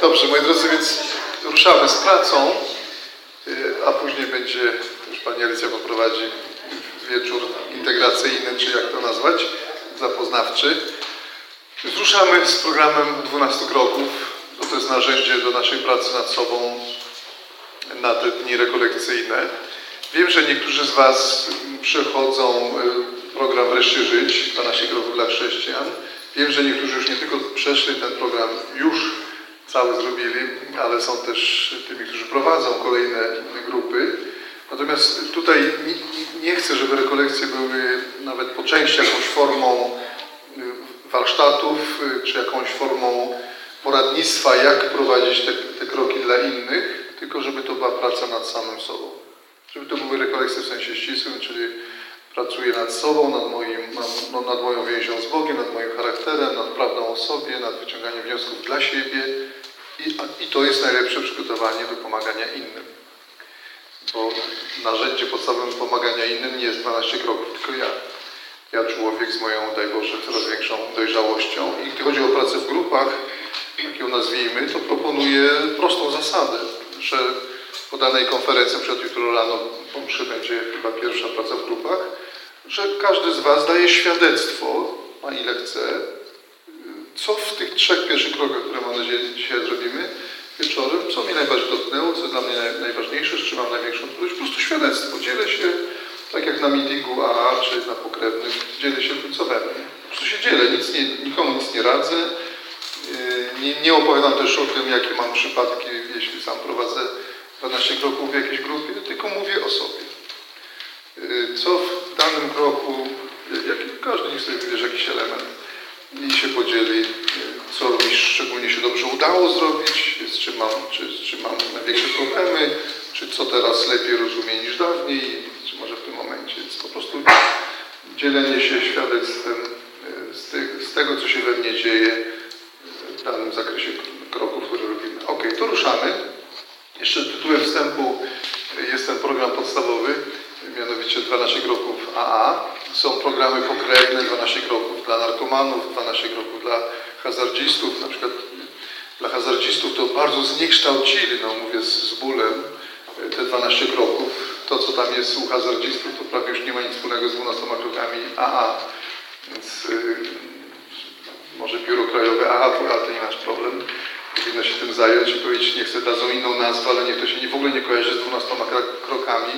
Dobrze, moi drodzy, więc ruszamy z pracą, y, a później będzie, już Pani Alicja poprowadzi wieczór integracyjny, czy jak to nazwać, zapoznawczy. Ruszamy z programem 12 kroków. To jest narzędzie do naszej pracy nad sobą na te dni rekolekcyjne. Wiem, że niektórzy z Was przechodzą y, program Wreszcie Żyć, 12 kroków dla chrześcijan. Wiem, że niektórzy już nie tylko przeszli ten program, już cały zrobili, ale są też tymi, którzy prowadzą kolejne grupy. Natomiast tutaj nie chcę, żeby rekolekcje były nawet po części jakąś formą y, warsztatów, y, czy jakąś formą poradnictwa, jak prowadzić te, te kroki dla innych, tylko żeby to była praca nad samym sobą. Żeby to były rekolekcje w sensie ścisłym, czyli pracuję nad sobą, nad, moim, no, nad moją więzią z Bogiem, nad moim charakterem, nad prawdą o sobie, nad wyciąganiem wniosków dla siebie i, i to jest najlepsze przygotowanie do pomagania innym. Bo narzędzie podstawowym pomagania innym nie jest 12 kroków, tylko ja. Ja człowiek z moją, daj Boże, coraz większą dojrzałością i gdy chodzi o pracę w grupach, jak ją nazwijmy, to proponuję prostą zasadę, że po danej konferencji, przed jutro rano po mszy będzie chyba pierwsza praca w grupach, że każdy z Was daje świadectwo, na ile chce, co w tych trzech pierwszych krokach, które mam nadzieję dzisiaj zrobimy wieczorem, co mnie najbardziej dotknęło, co dla mnie najważniejsze, z czym mam największą trudność, po prostu świadectwo. Dzielę się, tak jak na meetingu AA czy na pokrewnym, dzielę się tym, co we mnie. Po prostu się dzielę, nic nie, nikomu nic nie radzę. Yy, nie, nie opowiadam też o tym, jakie mam przypadki, jeśli sam prowadzę 12 kroków w jakiejś grupie, tylko mówię o sobie. Yy, co w danym kroku, jak każdy niech sobie wybierze jakiś element i się podzieli, co mi szczególnie się dobrze udało zrobić, z czym mam, czy, z czym mam największe problemy, czy co teraz lepiej rozumiem niż dawniej, czy może w tym momencie. Więc po prostu dzielenie się świadectwem e, z, z tego, co się we mnie dzieje w danym zakresie kroków, które robimy. Ok, to ruszamy. Jeszcze tytułem wstępu jest ten program podstawowy, mianowicie 12 kroków AA. Są programy pokrewne, 12 kroków dla narkomanów, 12 kroków dla hazardzistów. Na przykład dla hazardzistów to bardzo zniekształcili, no mówię z, z bólem, te 12 kroków. To, co tam jest u hazardzistów, to prawie już nie ma nic wspólnego z 12 krokami AA. Więc yy, może Biuro Krajowe AA, to nie nasz problem powinno się tym zająć i powiedzieć, nie chcę dadzą inną nazwę, ale niech to się w ogóle nie kojarzy z 12 krokami,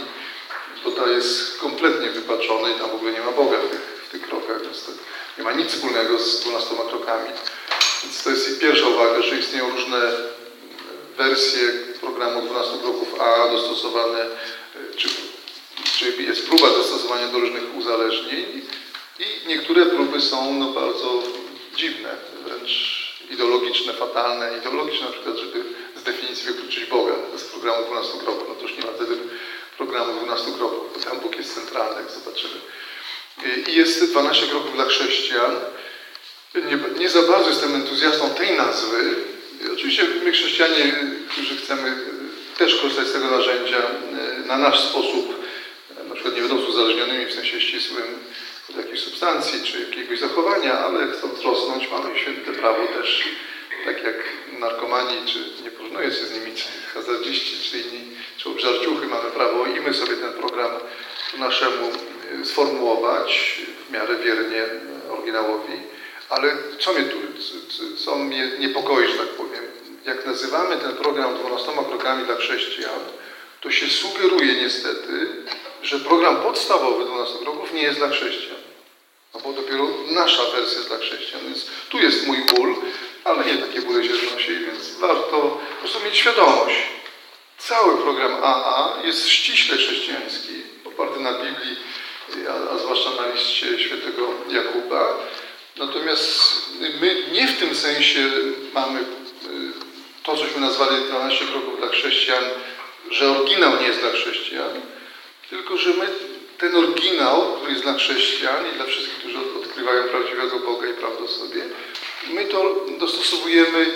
to jest kompletnie wypaczone i tam w ogóle nie ma Boga w tych, w tych krokach, więc to nie ma nic wspólnego z 12 krokami. Więc to jest pierwsza uwaga, że istnieją różne wersje programu 12 kroków A dostosowane, czy, czy jest próba dostosowania do różnych uzależnień i niektóre próby są no, bardzo dziwne, wręcz ideologiczne, fatalne, ideologiczne na przykład, żeby z definicji wykluczyć Boga z programu 12 kroków. No to już nie ma wtedy programu 12 kroków, tam Bóg jest centralny, jak zobaczymy. I jest 12 kroków dla chrześcijan. Nie, nie za bardzo jestem entuzjastą tej nazwy. Oczywiście my chrześcijanie, którzy chcemy też korzystać z tego narzędzia na nasz sposób, na przykład nie będąc uzależnionymi w sensie ścisłym od jakiejś substancji czy jakiegoś zachowania, ale chcąc rosnąć mamy święte prawo też, tak jak narkomani, czy nie porównuję się z nimi, czy hazardziści, czy inni, czy obżarciuchy, mamy prawo i my sobie ten program naszemu e, sformułować w miarę wiernie oryginałowi. Ale co mnie tu, co mnie niepokoi, że tak powiem, jak nazywamy ten program 12 krokami dla chrześcijan, to się sugeruje niestety, że program podstawowy 12 kroków nie jest dla chrześcijan. No bo dopiero nasza wersja jest dla chrześcijan. Więc tu jest mój ból, ale nie takie bóle się znosi, więc warto po prostu mieć świadomość. Cały program AA jest ściśle chrześcijański, oparty na Biblii, a, a zwłaszcza na liście świętego Jakuba. Natomiast my nie w tym sensie mamy y, to, cośmy nazwali 12 kroków dla chrześcijan, że oryginał nie jest dla chrześcijan, tylko że my ten oryginał, który jest dla chrześcijan i dla wszystkich, którzy odkrywają prawdziwego Boga i prawdę o sobie, my to dostosowujemy,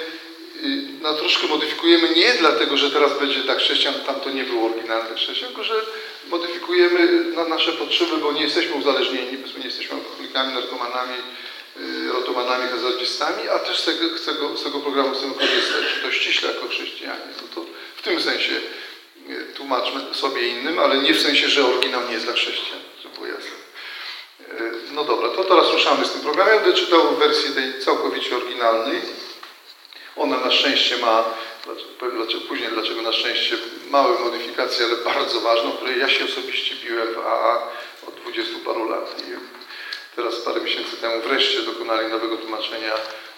no, troszkę modyfikujemy nie dlatego, że teraz będzie dla chrześcijan, tam to nie było oryginalne chrześcijan, tylko że modyfikujemy na nasze potrzeby, bo nie jesteśmy uzależnieni, bo nie jesteśmy alkoholikami, narkomanami, y, rotomanami, hazardzistami, a też z tego, z tego, z tego programu chcemy korzystać. To ściśle chrześcijanie. No to w tym sensie e, tłumaczmy sobie innym, ale nie w sensie, że oryginał nie jest dla chrześcijan, żeby było jasne. No dobra, to teraz ruszamy z tym programem. Będę czytał wersję tej całkowicie oryginalnej. Ona na szczęście ma, powiem dlaczego, później dlaczego na szczęście, małe modyfikacje, ale bardzo ważne, o której ja się osobiście biłem w AA od 20 paru lat. I teraz parę miesięcy temu wreszcie dokonali nowego tłumaczenia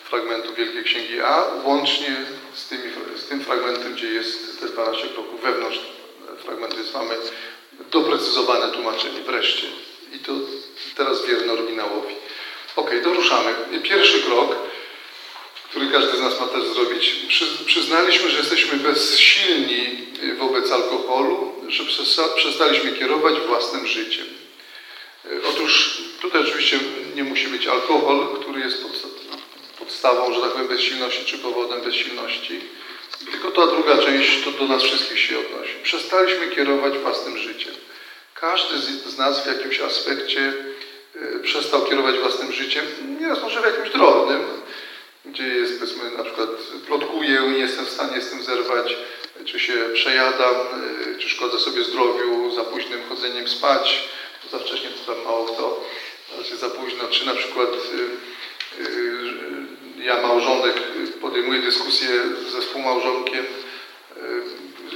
fragmentu Wielkiej Księgi A, łącznie z, tymi, z tym fragmentem, gdzie jest te 12 kroków wewnątrz fragmentu, więc mamy doprecyzowane tłumaczenie wreszcie. I to teraz wierne oryginałowi. Ok, to ruszamy. Pierwszy krok, który każdy z nas ma też zrobić. Przy, przyznaliśmy, że jesteśmy bezsilni wobec alkoholu, że przestaliśmy kierować własnym życiem. Otóż tutaj oczywiście nie musi być alkohol, który jest podstawą, że tak powiem, bezsilności czy powodem bezsilności, tylko ta druga część to do nas wszystkich się odnosi. Przestaliśmy kierować własnym życiem. Każdy z nas w jakimś aspekcie e, przestał kierować własnym życiem, nieraz może w jakimś drobnym, gdzie jest, powiedzmy, na przykład plotkuję, nie jestem w stanie z tym zerwać, czy się przejadam, e, czy szkodzę sobie zdrowiu za późnym chodzeniem spać, za wcześnie to tam mało kto, raczej za późno, czy na przykład e, ja małżonek podejmuję dyskusję ze współmałżonkiem,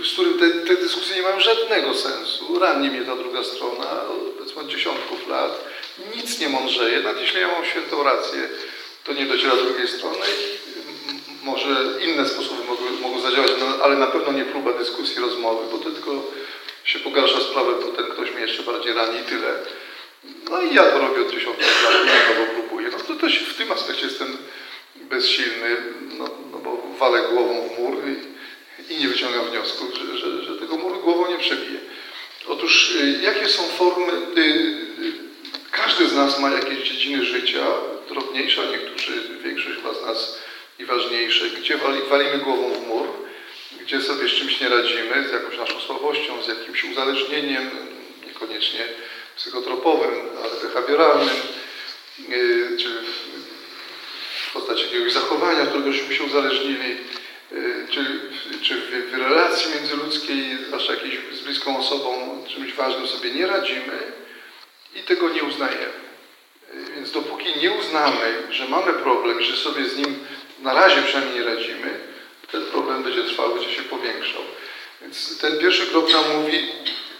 z którym te, te dyskusje nie mają żadnego sensu. Rani mnie ta druga strona, powiedzmy od dziesiątków lat. Nic nie mądrzeje. Nawet jeśli ja mam świętą rację, to nie dociera do drugiej strony. Może inne sposoby mogą, mogą zadziałać, no, ale na pewno nie próba dyskusji, rozmowy, bo to tylko się pogarsza sprawę, bo ten ktoś mnie jeszcze bardziej rani i tyle. No i ja to robię od dziesiątków lat, na nowo próbuję. No to też w tym aspekcie jestem bezsilny, no, no bo walę głową w mur i, i nie wyciągam wniosku, że, że, że, tego muru głową nie przebiję. Otóż y, jakie są formy, y, y, każdy z nas ma jakieś dziedziny życia, drobniejsze, a niektórzy, większość z nas i ważniejsze, gdzie wali, walimy głową w mur, gdzie sobie z czymś nie radzimy, z jakąś naszą słabością, z jakimś uzależnieniem, niekoniecznie psychotropowym, ale behawioralnym, czy w postaci jakiegoś zachowania, którego żeśmy się uzależnili, czy, czy w, w relacji międzyludzkiej, zwłaszcza jakiejś z bliską osobą, czymś ważnym sobie nie radzimy i tego nie uznajemy. Więc dopóki nie uznamy, że mamy problem że sobie z nim na razie przynajmniej nie radzimy, ten problem będzie trwał, będzie się powiększał. Więc ten pierwszy krok nam mówi,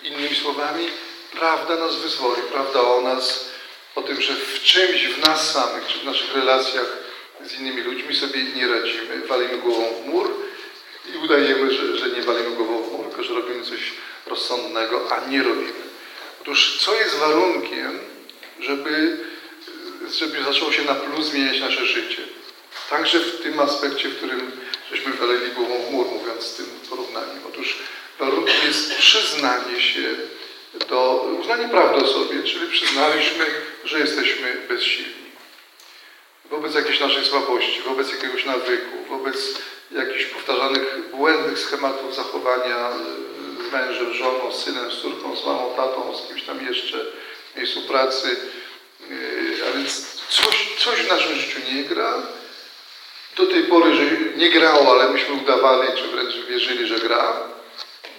innymi słowami, prawda nas wyzwoli, prawda o nas, o tym, że w czymś w nas samych, czy w naszych relacjach z innymi ludźmi sobie nie radzimy, walimy głową w mur i udajemy, że, że nie walimy głową w mur, tylko że robimy coś rozsądnego, a nie robimy. Otóż co jest warunkiem, żeby, żeby zaczęło się na plus zmieniać nasze życie? Także w tym aspekcie, w którym żeśmy walili głową w mur, mówiąc tym porównaniem. Otóż warunkiem jest przyznanie się do, uznanie prawdy o sobie, czyli przyznaliśmy, że jesteśmy bezsilni wobec jakiejś naszej słabości, wobec jakiegoś nawyku, wobec jakichś powtarzanych błędnych schematów zachowania z mężem, żoną, z synem, z córką, z mamą, tatą, z kimś tam jeszcze w miejscu pracy. Yy, a więc coś, coś w naszym życiu nie gra. Do tej pory, że nie grało, ale myśmy udawali, czy wręcz wierzyli, że gra.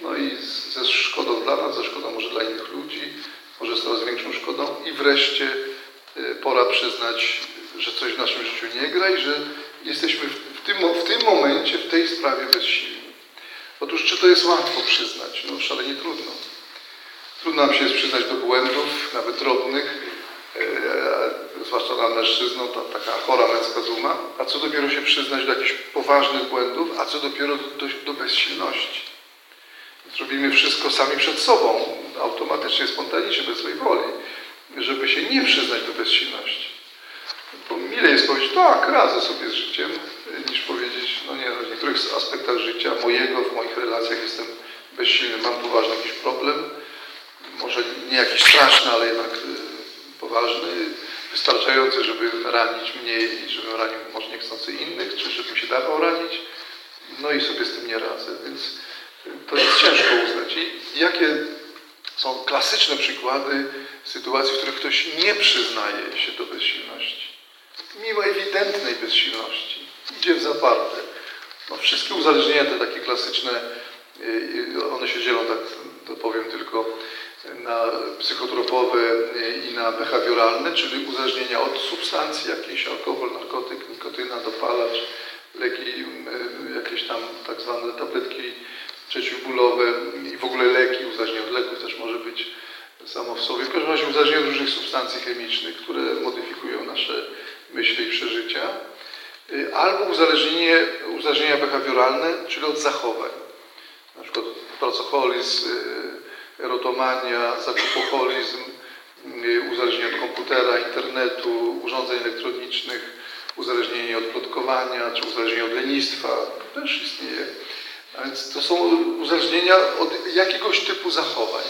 No i ze szkodą dla nas, ze szkodą może dla innych ludzi, może z coraz większą szkodą. I wreszcie yy, pora przyznać że coś w naszym życiu nie gra i że jesteśmy w tym, w tym momencie, w tej sprawie bezsilni. Otóż czy to jest łatwo przyznać? No szalenie trudno. Trudno nam się jest przyznać do błędów, nawet drobnych, zwłaszcza nam mężczyznom, ta, taka chora męska duma, a co dopiero się przyznać do jakichś poważnych błędów, a co dopiero do, do bezsilności. Zrobimy wszystko sami przed sobą, automatycznie, spontanicznie, bez swojej woli, żeby się nie przyznać do bezsilności. Bo mile jest powiedzieć, tak, radzę sobie z życiem, niż powiedzieć, no nie, w niektórych aspektach życia mojego, w moich relacjach jestem bezsilny, mam poważny jakiś problem, może nie jakiś straszny, ale jednak y, poważny, wystarczający, żeby ranić mnie i żebym ranił może niechcący innych, czy żebym się dawał ranić, no i sobie z tym nie radzę, więc to jest ciężko uznać. I jakie są klasyczne przykłady sytuacji, w których ktoś nie przyznaje się do bezsilności? mimo ewidentnej bezsilności, idzie w zaparte. No, wszystkie uzależnienia te takie klasyczne, y, one się dzielą, tak to powiem tylko, na psychotropowe i na behawioralne, czyli uzależnienia od substancji jakiejś, alkohol, narkotyk, nikotyna, dopalacz, leki, y, jakieś tam tak zwane tabletki przeciwbólowe i w ogóle leki, uzależnienie od leków też może być samo w sobie. W każdym razie uzależnienie od różnych substancji chemicznych, które modyfikują nasze myśli i przeżycia. Y, albo uzależnienie, uzależnienia behawioralne, czyli od zachowań. Na przykład pracoholizm, y, erotomania, zakupoholizm, y, uzależnienie od komputera, internetu, urządzeń elektronicznych, uzależnienie od plotkowania, czy uzależnienie od lenistwa. Też istnieje. A więc to są uzależnienia od jakiegoś typu zachowań.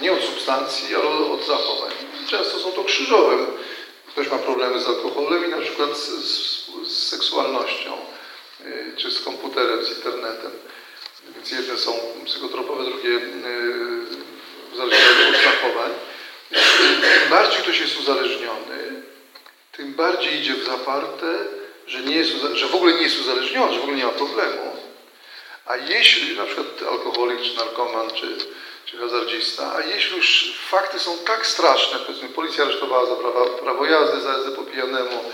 Nie od substancji, ale od zachowań. Często są to krzyżowe. Ktoś ma problemy z alkoholem i na przykład z, z, z seksualnością, y, czy z komputerem, z internetem. Więc jedne są psychotropowe, drugie uzależnione od zachowań. Im bardziej ktoś jest uzależniony, tym bardziej idzie w zaparte, że, nie jest, że w ogóle nie jest uzależniony, że w ogóle nie ma problemu. A jeśli na przykład alkoholik, czy narkoman, czy, czy hazardzista, a jeśli już fakty są tak straszne, powiedzmy policja aresztowała za prawa, prawo jazdy, za jazdę po pijanemu,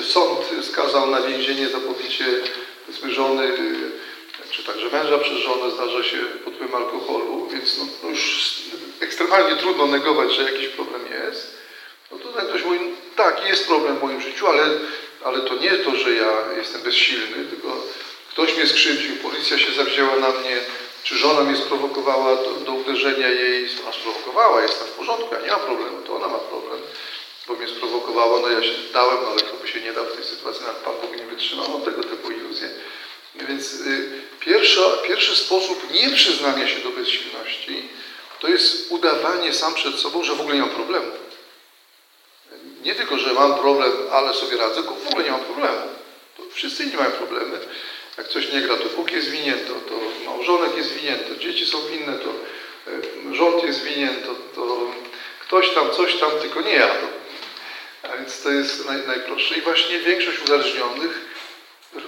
y, sąd skazał na więzienie za pobicie powiedzmy żony, y, czy także męża przez żonę zdarza się pod wpływem alkoholu, więc no, no już ekstremalnie trudno negować, że jakiś problem jest. No to ktoś mówi, tak, jest problem w moim życiu, ale, ale to nie to, że ja jestem bezsilny, tylko ktoś mnie skrzywdził, policja się zawzięła na mnie, czy żona mnie sprowokowała do, do uderzenia jej, ona sprowokowała, jestem w porządku, ja nie mam problemu, to ona ma problem, bo mnie sprowokowała, no ja się dałem, no ale kto by się nie dał w tej sytuacji, nawet Pan Bóg nie wytrzymał, no tego typu iluzje. Więc y, pierwsza, pierwszy sposób nieprzyznania się do bezsilności to jest udawanie sam przed sobą, że w ogóle nie mam problemu. Nie tylko, że mam problem, ale sobie radzę, tylko w ogóle nie mam problemu. To wszyscy nie mają problemy. Jak coś nie gra, to Bóg jest winien, to, małżonek jest winien, to dzieci są winne, to e, rząd jest winien, to, to ktoś tam, coś tam, tylko nie ja. A więc to jest naj, najprostsze. I właśnie większość uzależnionych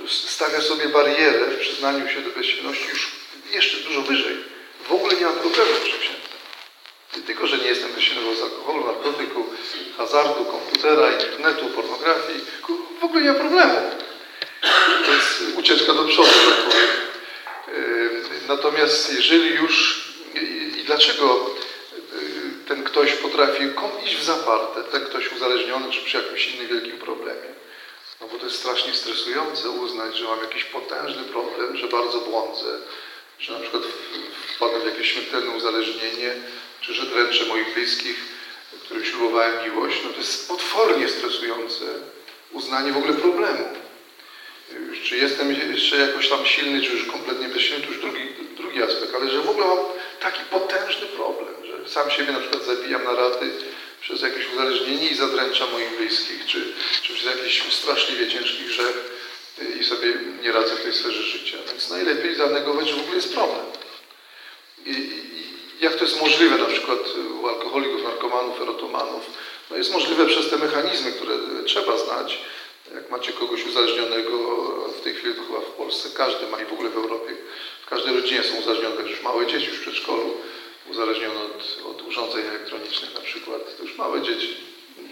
stawia sobie barierę w przyznaniu się do bezsilności już jeszcze dużo wyżej. W ogóle nie mam problemu przeciętnym. Nie tylko, że nie jestem bezsilny z alkoholu, narkotyku, hazardu, komputera, internetu, pornografii, w ogóle nie ma problemu. To jest ucieczka do przodu, tak powiem. Natomiast jeżeli już i dlaczego ten ktoś potrafi iść w zaparte, ten ktoś uzależniony, czy przy jakimś innym wielkim problemie? No bo to jest strasznie stresujące uznać, że mam jakiś potężny problem, że bardzo błądzę, że na przykład wpadłem w jakieś śmiertelne uzależnienie, czy że dręczę moich bliskich, którym ślubowałem miłość. No to jest potwornie stresujące uznanie w ogóle problemu. Czy jestem jeszcze jakoś tam silny, czy już kompletnie bezsilny, to już drugi, drugi aspekt, ale że w ogóle mam taki potężny problem, że sam siebie na przykład zabijam na raty przez jakieś uzależnienie i zadręczam moich bliskich, czy, czy przez jakiś straszliwie ciężki grzech i sobie nie radzę w tej sferze życia. Więc najlepiej zanegować, że w ogóle jest problem. I, i jak to jest możliwe na przykład u alkoholików, narkomanów, erotomanów? No jest możliwe przez te mechanizmy, które trzeba znać, jak macie kogoś uzależnionego, w tej chwili to chyba w Polsce każdy ma i w ogóle w Europie, w każdej rodzinie są uzależnione, już małe dzieci już w przedszkolu, uzależnione od, od urządzeń elektronicznych na przykład, to już małe dzieci.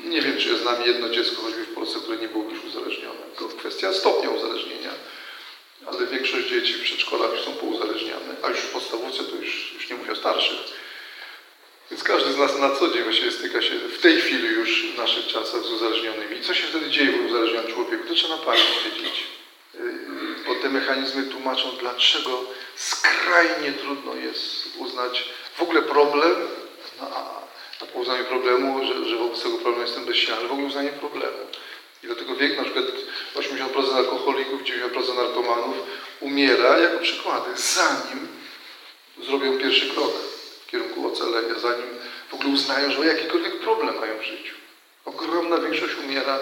Nie wiem, czy jest z nami jedno dziecko, choćby w Polsce, które nie było już uzależnione. To kwestia stopnia uzależnienia. Ale większość dzieci w przedszkolach już są pouzależniane, a już w podstawówce to już, już nie mówię o starszych więc każdy z nas na co dzień właściwie styka się w tej chwili już w naszych czasach z uzależnionymi. I co się wtedy dzieje w uzależnionym człowieku? To trzeba na pamięć wiedzieć. Y, bo te mechanizmy tłumaczą, dlaczego skrajnie trudno jest uznać w ogóle problem, no, a po uznaniu problemu, że, że wobec tego problemu jestem bezsilny, w ogóle uznanie problemu. I dlatego wiek na przykład 80% alkoholików, 90% narkomanów umiera jako przykłady, zanim zrobią pierwszy krok kierunku ocalenia, zanim w ogóle uznają, że jakikolwiek problem mają w życiu. Ogromna większość umiera,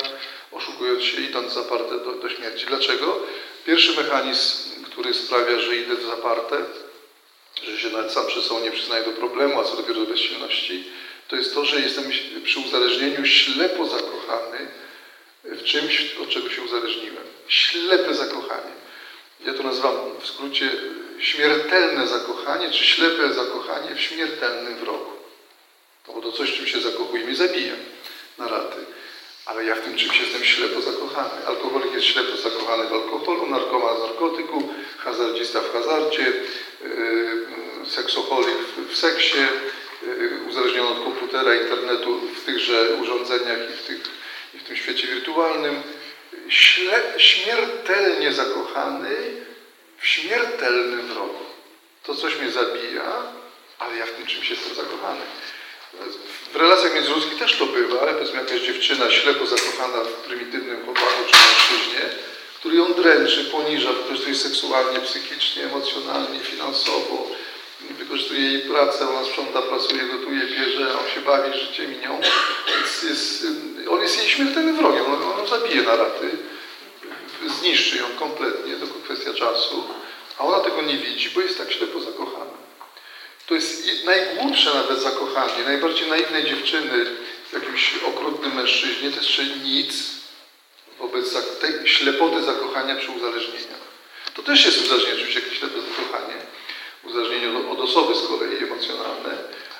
oszukując się, idąc zaparte do, do śmierci. Dlaczego? Pierwszy mechanizm, który sprawia, że idę w zaparte, że się nawet sam przez sobą nie przyznaję do problemu, a co dopiero do bezsilności, to jest to, że jestem przy uzależnieniu ślepo zakochany w czymś, od czego się uzależniłem. Ślepe zakochanie. ja to nazywam w skrócie śmiertelne zakochanie, czy ślepe zakochanie w śmiertelnym wrogu. No bo to coś, czym się zakochuję, mnie zabija na raty. Ale ja w tym czymś jestem ślepo zakochany. Alkoholik jest ślepo zakochany w alkoholu, narkoman w narkotyku, hazardzista w hazardzie, seksoholik w, seksie, yy, uzależniony od komputera, internetu w tychże urządzeniach i w, tych, i w tym świecie wirtualnym. Śle, śmiertelnie zakochany w śmiertelnym wrogu. To coś mnie zabija, ale ja w tym czymś jestem zakochany. W relacjach międzyludzkich też to bywa, powiedzmy jakaś dziewczyna ślepo zakochana w prymitywnym chłopaku czy mężczyźnie, dręczy, poniża, wykorzystuje seksualnie, psychicznie, emocjonalnie, finansowo, wykorzystuje jej pracę, ona sprząta, pracuje, gotuje, bierze, on się bawi życiem i nią. Więc jest, on jest jej śmiertelnym wrogiem, on, on zabije na raty, zniszczy ją kompletnie, tylko kwestia czasu, a ona tego nie widzi, bo jest tak ślepo zakochana. To jest najgłupsze nawet zakochanie, najbardziej naiwnej dziewczyny w jakimś okrutnym mężczyźnie, to jeszcze nic wobec tej ślepoty zakochania przy uzależnieniach. To też jest uzależnienie, oczywiście jakieś ślepe zakochanie, uzależnienie od osoby z kolei emocjonalne,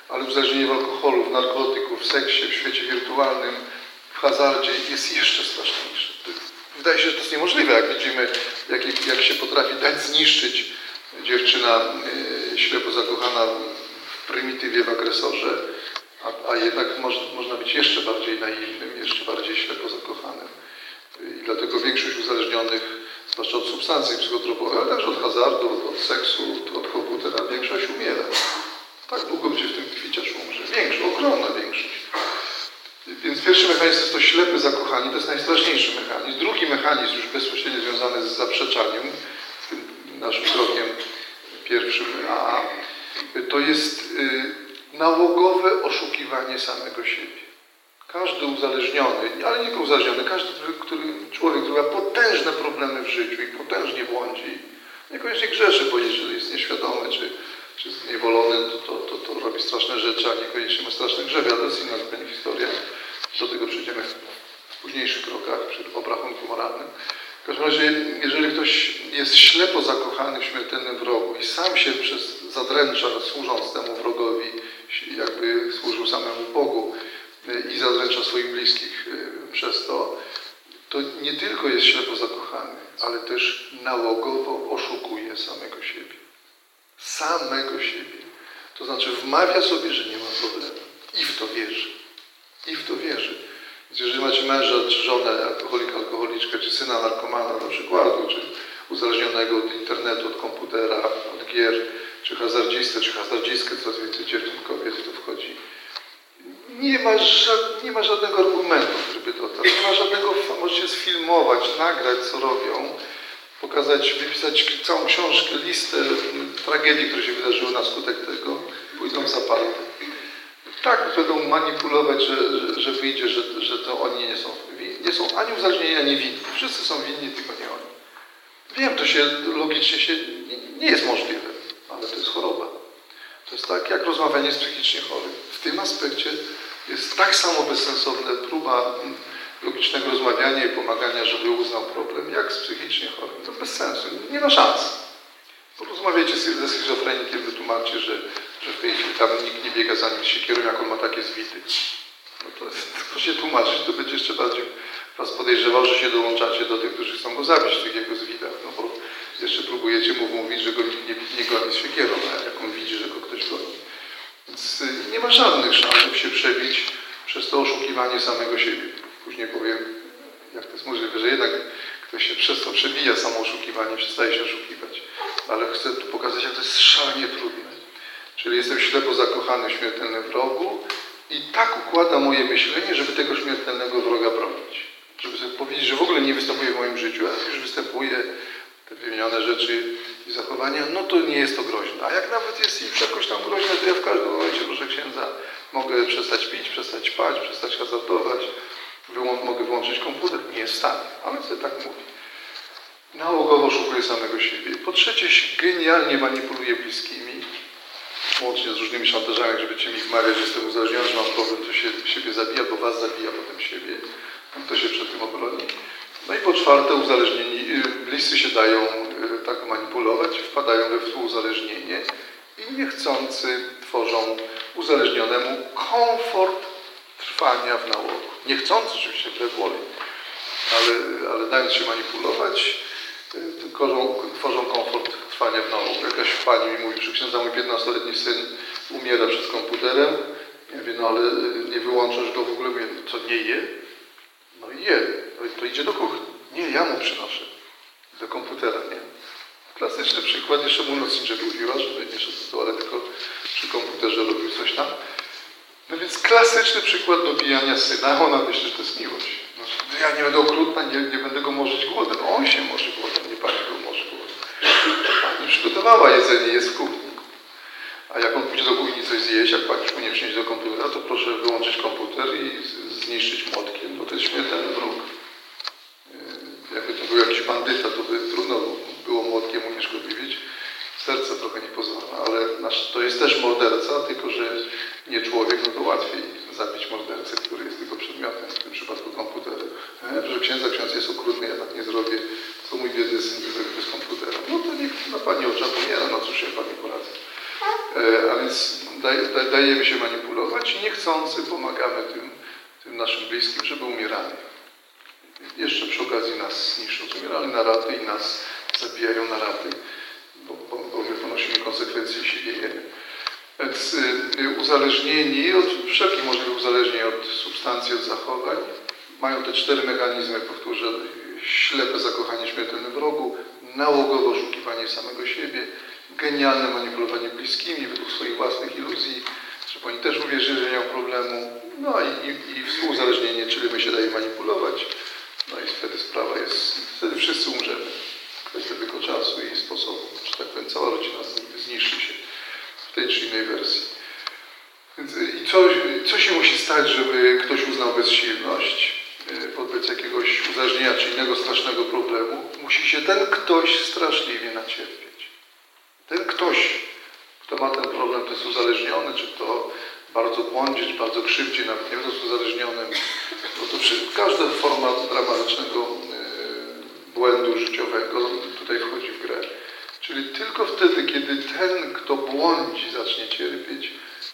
ale uzależnienie w alkoholu, w narkotyku, w seksie, w świecie wirtualnym, w hazardzie jest jeszcze straszniejsze. Wydaje się, że to jest niemożliwe, jak widzimy, jak, jak się potrafi dać zniszczyć dziewczyna y, ślepo zakochana w prymitywie, w agresorze, a, a jednak moż, można być jeszcze bardziej naiwnym, jeszcze bardziej ślepo zakochanym. I dlatego większość uzależnionych, zwłaszcza od substancji psychotropowych, ale także od hazardu, od, od seksu, od, komputera, większość umiera. Tak długo będzie w tym aż umrze. Większość, ogromna większość. Więc pierwszy mechanizm to ślepy zakochanie, to jest najstraszniejszy mechanizm. Drugi mechanizm, już bezpośrednio związany z zaprzeczaniem, tym naszym krokiem pierwszym A, to jest y, nałogowe oszukiwanie samego siebie. Każdy uzależniony, ale nie uzależniony, każdy, który, człowiek, który ma potężne problemy w życiu i potężnie błądzi, niekoniecznie grzeszy, bo jeżeli jest nieświadomy czy, czy zniewolony, to, to, to, to robi straszne rzeczy, a niekoniecznie ma straszne grzeby, ale to jest inna zupełnie historia. Do tego przejdziemy w późniejszych krokach przy obrachunku moralnym. W każdym razie, jeżeli ktoś jest ślepo zakochany w śmiertelnym wrogu i sam się przez zadręcza, służąc temu wrogowi, jakby służył samemu Bogu i zadręcza swoich bliskich y, przez to, to nie tylko jest ślepo zakochany, ale też nałogowo oszukuje samego siebie. Samego siebie. To znaczy wmawia sobie, że nie ma problemu. I w to wierzy. I w to wierzy. Więc jeżeli macie męża czy żonę, alkoholika, alkoholiczkę, czy syna narkomana na przykładu, czy uzależnionego od internetu, od komputera, od gier, czy hazardzistę, czy hazardzistkę, coraz więcej dziewczyn, kobiet to wchodzi. Nie ma, nie ma żadnego argumentu, żeby to tak. Nie ma żadnego, możecie sfilmować, nagrać, co robią, pokazać, wypisać całą książkę, listę tragedii, które się wydarzyły na skutek tego, pójdą zaparte. Tak, będą manipulować, że, że, że wyjdzie, że, że to oni nie są, nie są ani uzależnieni, ani winni. Wszyscy są winni, tylko nie oni. Wiem, to się logicznie się nie, nie jest możliwe, ale to jest choroba. To jest tak jak rozmawianie z psychicznie chorym. W tym aspekcie jest tak samo bezsensowna próba logicznego rozmawiania i pomagania, żeby uznał problem, jak z psychicznie chorym. To bez sensu. Nie ma szans. Porozmawiajcie ze schizofrenikiem, wytłumaczcie, że, że w tej chwili tam nikt nie biega za nim siekierą, jak on ma takie zwity. No to, to się tłumaczyć, to będzie jeszcze bardziej was podejrzewał, że się dołączacie do tych, którzy chcą go zabić w tych jego zwitach, no bo jeszcze próbujecie mu mówić, że go nikt nie, nie goni z siekierą, jak on widzi, że go ktoś goni. Więc y, nie ma żadnych szans, żeby się przebić przez to oszukiwanie samego siebie. Później powiem, jak to jest możliwe, że jednak ktoś się przez to przebija samo oszukiwanie, przestaje się oszukiwać. Ale chcę tu pokazać, jak to jest szalenie trudne. Czyli jestem ślepo zakochany w śmiertelnym wrogu i tak układa moje myślenie, żeby tego śmiertelnego wroga bronić. Żeby sobie powiedzieć, że w ogóle nie występuje w moim życiu, a już występuje te wymienione rzeczy i zachowania, no to nie jest to groźne. A jak nawet jest ich jakoś tam groźne, to ja w każdym momencie, proszę księdza, mogę przestać pić, przestać spać, przestać hazardować, wyłą mogę wyłączyć komputer. Nie jest w stanie, ale sobie tak mówi. Nałogowo szukuje samego siebie. Po trzecie, genialnie manipuluje bliskimi, łącznie z różnymi szantażami, żeby cię mi wmawiać, że jestem uzależniony, że mam problem, to się siebie zabija, bo was zabija potem siebie. To się przed tym obroni. No i po czwarte, uzależnieni, y, bliscy się dają e, tak manipulować, wpadają we współuzależnienie i niechcący tworzą uzależnionemu komfort trwania w nałogu. Niechcący oczywiście wbrew woli, ale, ale dając się manipulować, y, tworzą, tworzą komfort trwania w nałogu. Jakaś pani mi mówi, że księdza mój 15-letni syn umiera przed komputerem. Ja mówię, no ale y, nie wyłączasz go w ogóle. Mówię, co nie je? No i je. To idzie do kuchni. Nie, ja mu przynoszę. Do komputera, nie? Klasyczny przykład, jeszcze mu noc nie mówiła, żeby nie szedł do toalety, tylko przy komputerze robił coś tam. No więc klasyczny przykład dobijania syna, ona myśli, że to jest miłość. No, ja nie będę okrutna, nie, nie będę go morzyć głodem. On się może głodem, nie pani go może głodem. Pani przygotowała jedzenie, jest w kuchni. A jak on pójdzie do kuchni coś zjeść, jak pani już mu nie przynieść do komputera, to proszę wyłączyć komputer i zniszczyć młotkiem, bo to jest śmiertelny wróg. Jakby to był jakiś bandyta, to by trudno było młotkiem unieszkodliwić. Serce trochę nie pozwala, ale nasz, to jest też morderca, tylko że nie człowiek, no to łatwiej zabić mordercę, który jest tylko przedmiotem, w tym przypadku komputer. E, że księdza, ksiądz jest okrutny, ja tak nie zrobię, co mój biedny syn bez komputera. No to niech na Pani oczach umiera, no cóż ja Pani poradzę. E, a więc daj, daj, dajemy się manipulować i niechcący pomagamy tym, tym naszym bliskim, żeby umierali. Jeszcze przy okazji nas niszczą, umierali na raty i nas zabijają na raty, bo, bo, bo my ponosimy konsekwencje i się wiejemy. Więc y, uzależnieni od wszelkich możliwych uzależnień od substancji, od zachowań, mają te cztery mechanizmy, powtórzę, ślepe zakochanie śmiertelne wrogu, nałogowe oszukiwanie samego siebie, genialne manipulowanie bliskimi według swoich własnych iluzji, żeby oni też uwierzyli, że nie mają problemu, no i, i, i czyli my się daje manipulować, no i wtedy sprawa jest, wtedy wszyscy umrzemy. Kwestia tylko czasu i sposobu, że tak powiem, cała rodzina zniszczy się w tej czy innej wersji. Więc, y, I co, co się musi stać, żeby ktoś uznał bezsilność y, wobec jakiegoś uzależnienia czy innego strasznego problemu? Musi się ten ktoś straszliwie nacierpieć. Ten ktoś, kto ma ten problem, to jest uzależniony, czy to bardzo błądzi, czy bardzo krzywdzi, nawet nie będąc uzależnionym, bo to każda forma dramatycznego y, błędu życiowego tutaj wchodzi w grę. Czyli tylko wtedy, kiedy ten, kto błądzi, zacznie cierpieć,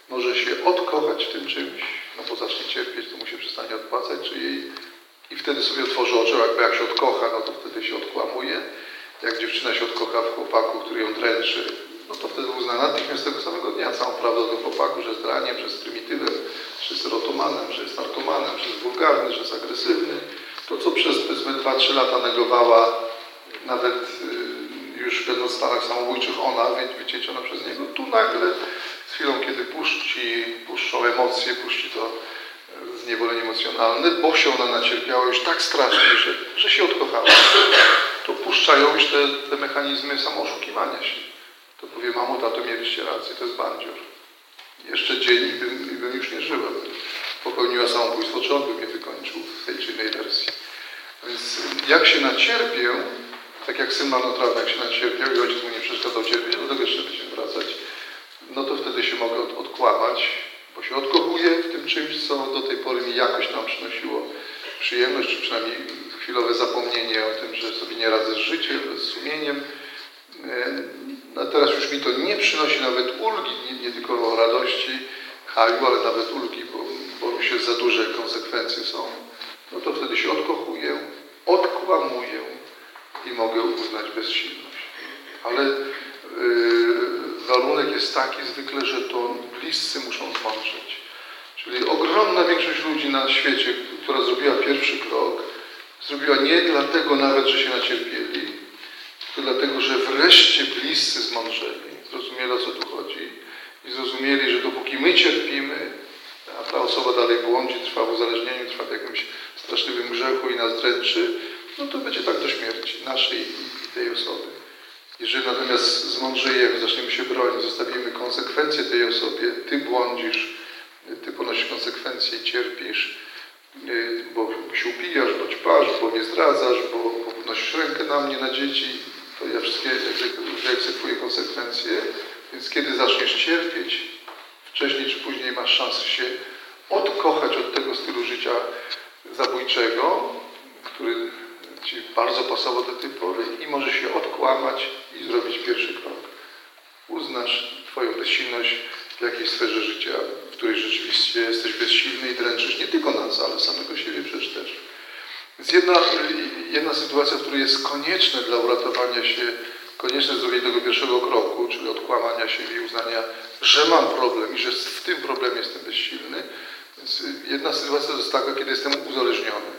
może się odkochać w tym czymś, no bo zacznie cierpieć, to mu się przestanie odpłacać, czy jej i wtedy sobie otworzy oczy, jakby jak się odkocha, no to wtedy się odkłamuje. Jak dziewczyna się odkocha w chłopaku, który ją dręczy, no to wtedy uzna natychmiast tego samego dnia całą prawdę o tym chłopaku, że jest draniem, że jest prymitywem, że jest erotomanem, że jest narkomanem, że jest wulgarny, że jest agresywny. To, co przez powiedzmy 2-3 lata negowała nawet yy, już będąc w stanach samobójczych ona, wycieciona przez niego, tu nagle z chwilą, kiedy puści, puszczą emocje, puści to zniewolenie emocjonalne, bo się ona nacierpiała już tak strasznie, że, że się odkochała, to puszczają już te, te mechanizmy samooszukiwania się. To powie, mamo, tato, mieliście rację, to jest bandzior. Jeszcze dzień i bym, i bym już nie żyła. Popełniła samobójstwo, czy on by mnie wykończył w tej czy innej wersji. Więc jak się nacierpię, tak jak syn marnotrawny, jak się nacierpiał i ojciec mu nie przeszkadzał cierpieć, do tego jeszcze będziemy wracać, no to wtedy się mogę od, odkłamać, bo się odkochuję w tym czymś, co do tej pory mi jakoś tam przynosiło przyjemność, czy przynajmniej chwilowe zapomnienie o tym, że sobie nie radzę z życiem, z sumieniem. No teraz już mi to nie przynosi nawet ulgi, nie, nie tylko radości, haju, ale nawet ulgi, bo, bo już jest za duże konsekwencje są. No to wtedy się odkochuję, odkłamuję, i mogę uznać bezsilność. Ale yy, warunek jest taki zwykle, że to bliscy muszą zmądrzeć. Czyli ogromna większość ludzi na świecie, która zrobiła pierwszy krok, zrobiła nie dlatego nawet, że się nacierpieli, tylko dlatego, że wreszcie bliscy zmądrzeli, zrozumieli o co tu chodzi i zrozumieli, że dopóki my cierpimy, a ta osoba dalej błądzi, trwa w uzależnieniu, trwa w jakimś straszliwym grzechu i nas dręczy, no to będzie tak do śmierci naszej i tej osoby. Jeżeli natomiast zmądrzejemy, zaczniemy się bronić, zostawimy konsekwencje tej osobie, ty błądzisz, ty ponosisz konsekwencje i cierpisz, y, bo się upijasz, bo ćpasz, bo mnie zdradzasz, bo, bo podnosisz rękę na mnie, na dzieci, to ja wszystkie wyegzekwuję konsekwencje, więc kiedy zaczniesz cierpieć, wcześniej czy później masz szansę się odkochać od tego stylu życia zabójczego, który ci bardzo pasował do tej pory i może się odkłamać i zrobić pierwszy krok. Uznasz Twoją bezsilność w jakiejś sferze życia, w której rzeczywiście jesteś bezsilny i dręczysz nie tylko nas, ale samego siebie przecież też. Więc jedna, jedna sytuacja, w której jest konieczne dla uratowania się, konieczne zrobienie tego pierwszego kroku, czyli odkłamania siebie i uznania, że mam problem i że w tym problemie jestem bezsilny. Więc jedna sytuacja jest taka, kiedy jestem uzależniony.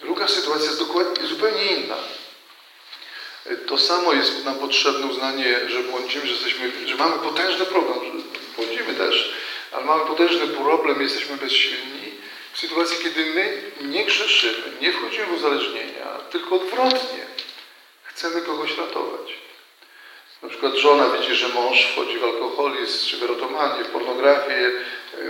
Druga sytuacja jest dokładnie zupełnie inna. To samo jest nam potrzebne uznanie, że błądzimy, że, jesteśmy, że mamy potężny problem, że błądzimy też, ale mamy potężny problem, jesteśmy bezsilni w sytuacji, kiedy my nie grzeszymy, nie wchodzimy w uzależnienia, tylko odwrotnie. Chcemy kogoś ratować. Na przykład żona widzi, że mąż wchodzi w alkoholizm, czy w erotomanię, w pornografię,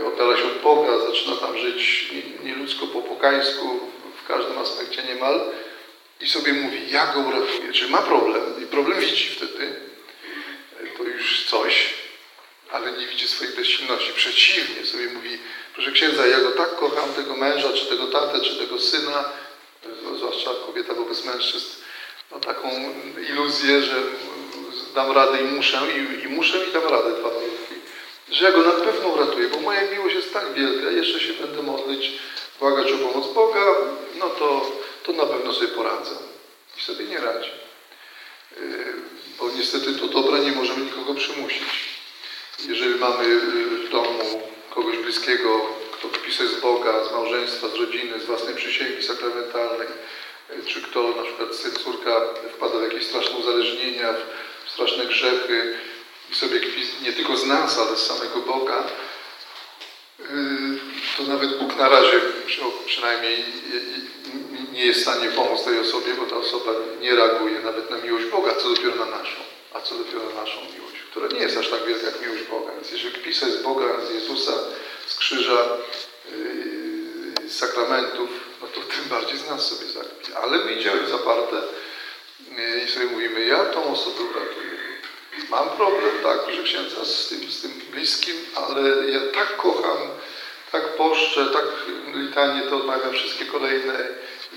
oddala się od Boga, zaczyna tam żyć nieludzko po pokańsku, w każdym aspekcie niemal i sobie mówi, ja go uratuję. Czy ma problem i problem widzi wtedy, to już coś, ale nie widzi swojej bezsilności. Przeciwnie, sobie mówi, proszę księdza, ja go tak kocham, tego męża, czy tego tatę, czy tego syna, zwłaszcza kobieta wobec mężczyzn, no taką iluzję, że dam radę i muszę, i, i muszę i dam radę dwa warunki. Że ja go na pewno uratuję, bo moja miłość jest tak wielka, jeszcze się będę modlić, błagać o pomoc Boga, no to, to na pewno sobie poradzę. I sobie nie radzi. Yy, bo niestety to dobra nie możemy nikogo przymusić. Jeżeli mamy w domu kogoś bliskiego, kto wpisuje z Boga, z małżeństwa, z rodziny, z własnej przysięgi sakramentalnej, czy kto, na przykład syn, córka wpada w jakieś straszne uzależnienia, w straszne grzechy i sobie kpi nie tylko z nas, ale z samego Boga, yy, to nawet Bóg na razie przynajmniej nie jest w stanie pomóc tej osobie, bo ta osoba nie reaguje nawet na miłość Boga, co dopiero na naszą, a co dopiero na naszą miłość, która nie jest aż tak wielka jak miłość Boga. Więc jeżeli kpi z Boga, z Jezusa, z krzyża, yy, z sakramentów, no to tym bardziej z nas sobie zakpi. Ale my idziemy zaparte yy, i sobie mówimy, ja tą osobę uratuję. Mam problem, tak, że księdza z tym, z tym bliskim, ale ja tak kocham, tak poszczę, tak litanie to odmawiam wszystkie kolejne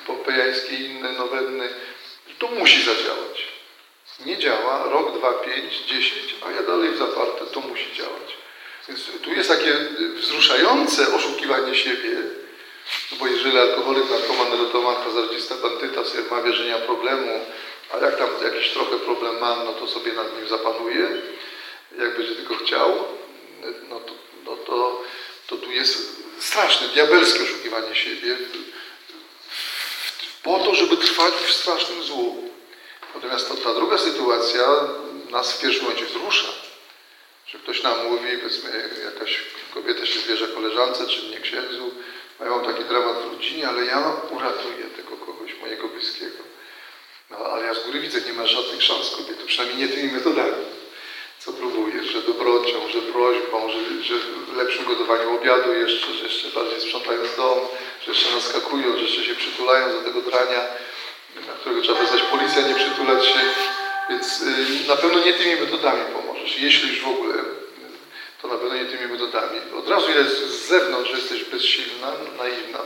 pompejańskie i inne nowenny, to musi zadziałać. Nie działa, rok, dwa, pięć, dziesięć, a ja dalej w zaparte, to musi działać. Więc tu jest takie wzruszające oszukiwanie siebie, no bo jeżeli alkoholik, narkoman, erotoman, hazardzista, bandyta sobie wmawia, że nie ma problemu, a jak tam jakiś trochę problem mam, no to sobie nad nim zapanuje, jak będzie tylko chciał, no to, no to, to tu jest straszne, diabelskie oszukiwanie siebie po to, żeby trwać w strasznym złu. Natomiast to, ta druga sytuacja nas w pierwszym momencie wzrusza. Że ktoś nam mówi, powiedzmy, jakaś kobieta się zwierza koleżance, czy mnie księdzu, mają taki dramat w rodzinie, ale ja uratuję tego kogoś, mojego bliskiego. No, ale ja z góry widzę, nie ma żadnych szans kobiety, przynajmniej nie tymi metodami, co próbujesz, że dobrocią, że prośbą, że, że lepszym gotowaniu obiadu jeszcze, że jeszcze bardziej sprzątając dom, że jeszcze naskakują, że jeszcze się przytulają do tego drania, na którego trzeba wezwać policja, nie przytulać się. Więc y, na pewno nie tymi metodami pomożesz. Jeśli już w ogóle, to na pewno nie tymi metodami. Od razu jest z zewnątrz, że jesteś bezsilna, naiwna,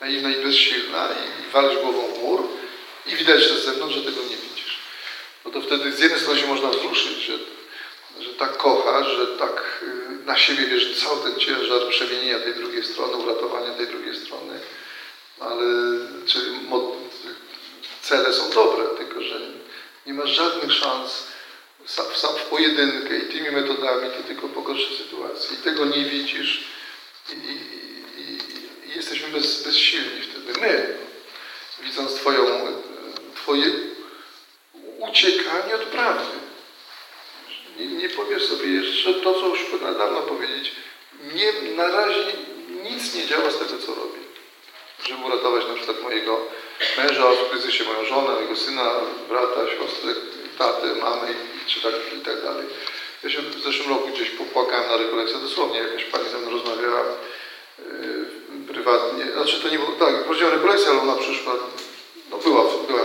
naiwna i bezsilna i, walisz głową w mur i widać że z zewnątrz, że tego nie widzisz. No to wtedy z jednej strony się można wzruszyć, że, że tak kochasz, że tak y, na siebie bierzesz cały ten ciężar przemienienia tej drugiej strony, uratowania tej drugiej strony, ale czy cele są dobre, tylko że nie masz żadnych szans sam w pojedynkę i tymi metodami to tylko pogorszy sytuację. I tego nie widzisz i, i, i, i jesteśmy bez, bezsilni wtedy. My, widząc twoją, Twoje uciekanie od prawdy. Nie, nie powiesz sobie jeszcze to, co już na dawno powiedzieć. Nie, na razie nic nie działa z tego, co robię. Żeby uratować na przykład mojego męża w kryzysie, moją żonę, mojego syna, brata, siostrę, tatę, mamy czy tak, i tak dalej. Ja się w zeszłym roku gdzieś popłakałem na rekolekcję, dosłownie jakaś pani ze mną rozmawiała yy, prywatnie, znaczy to nie było, tak, prowadziłem rekolekcję, ale ona przyszła, no była, była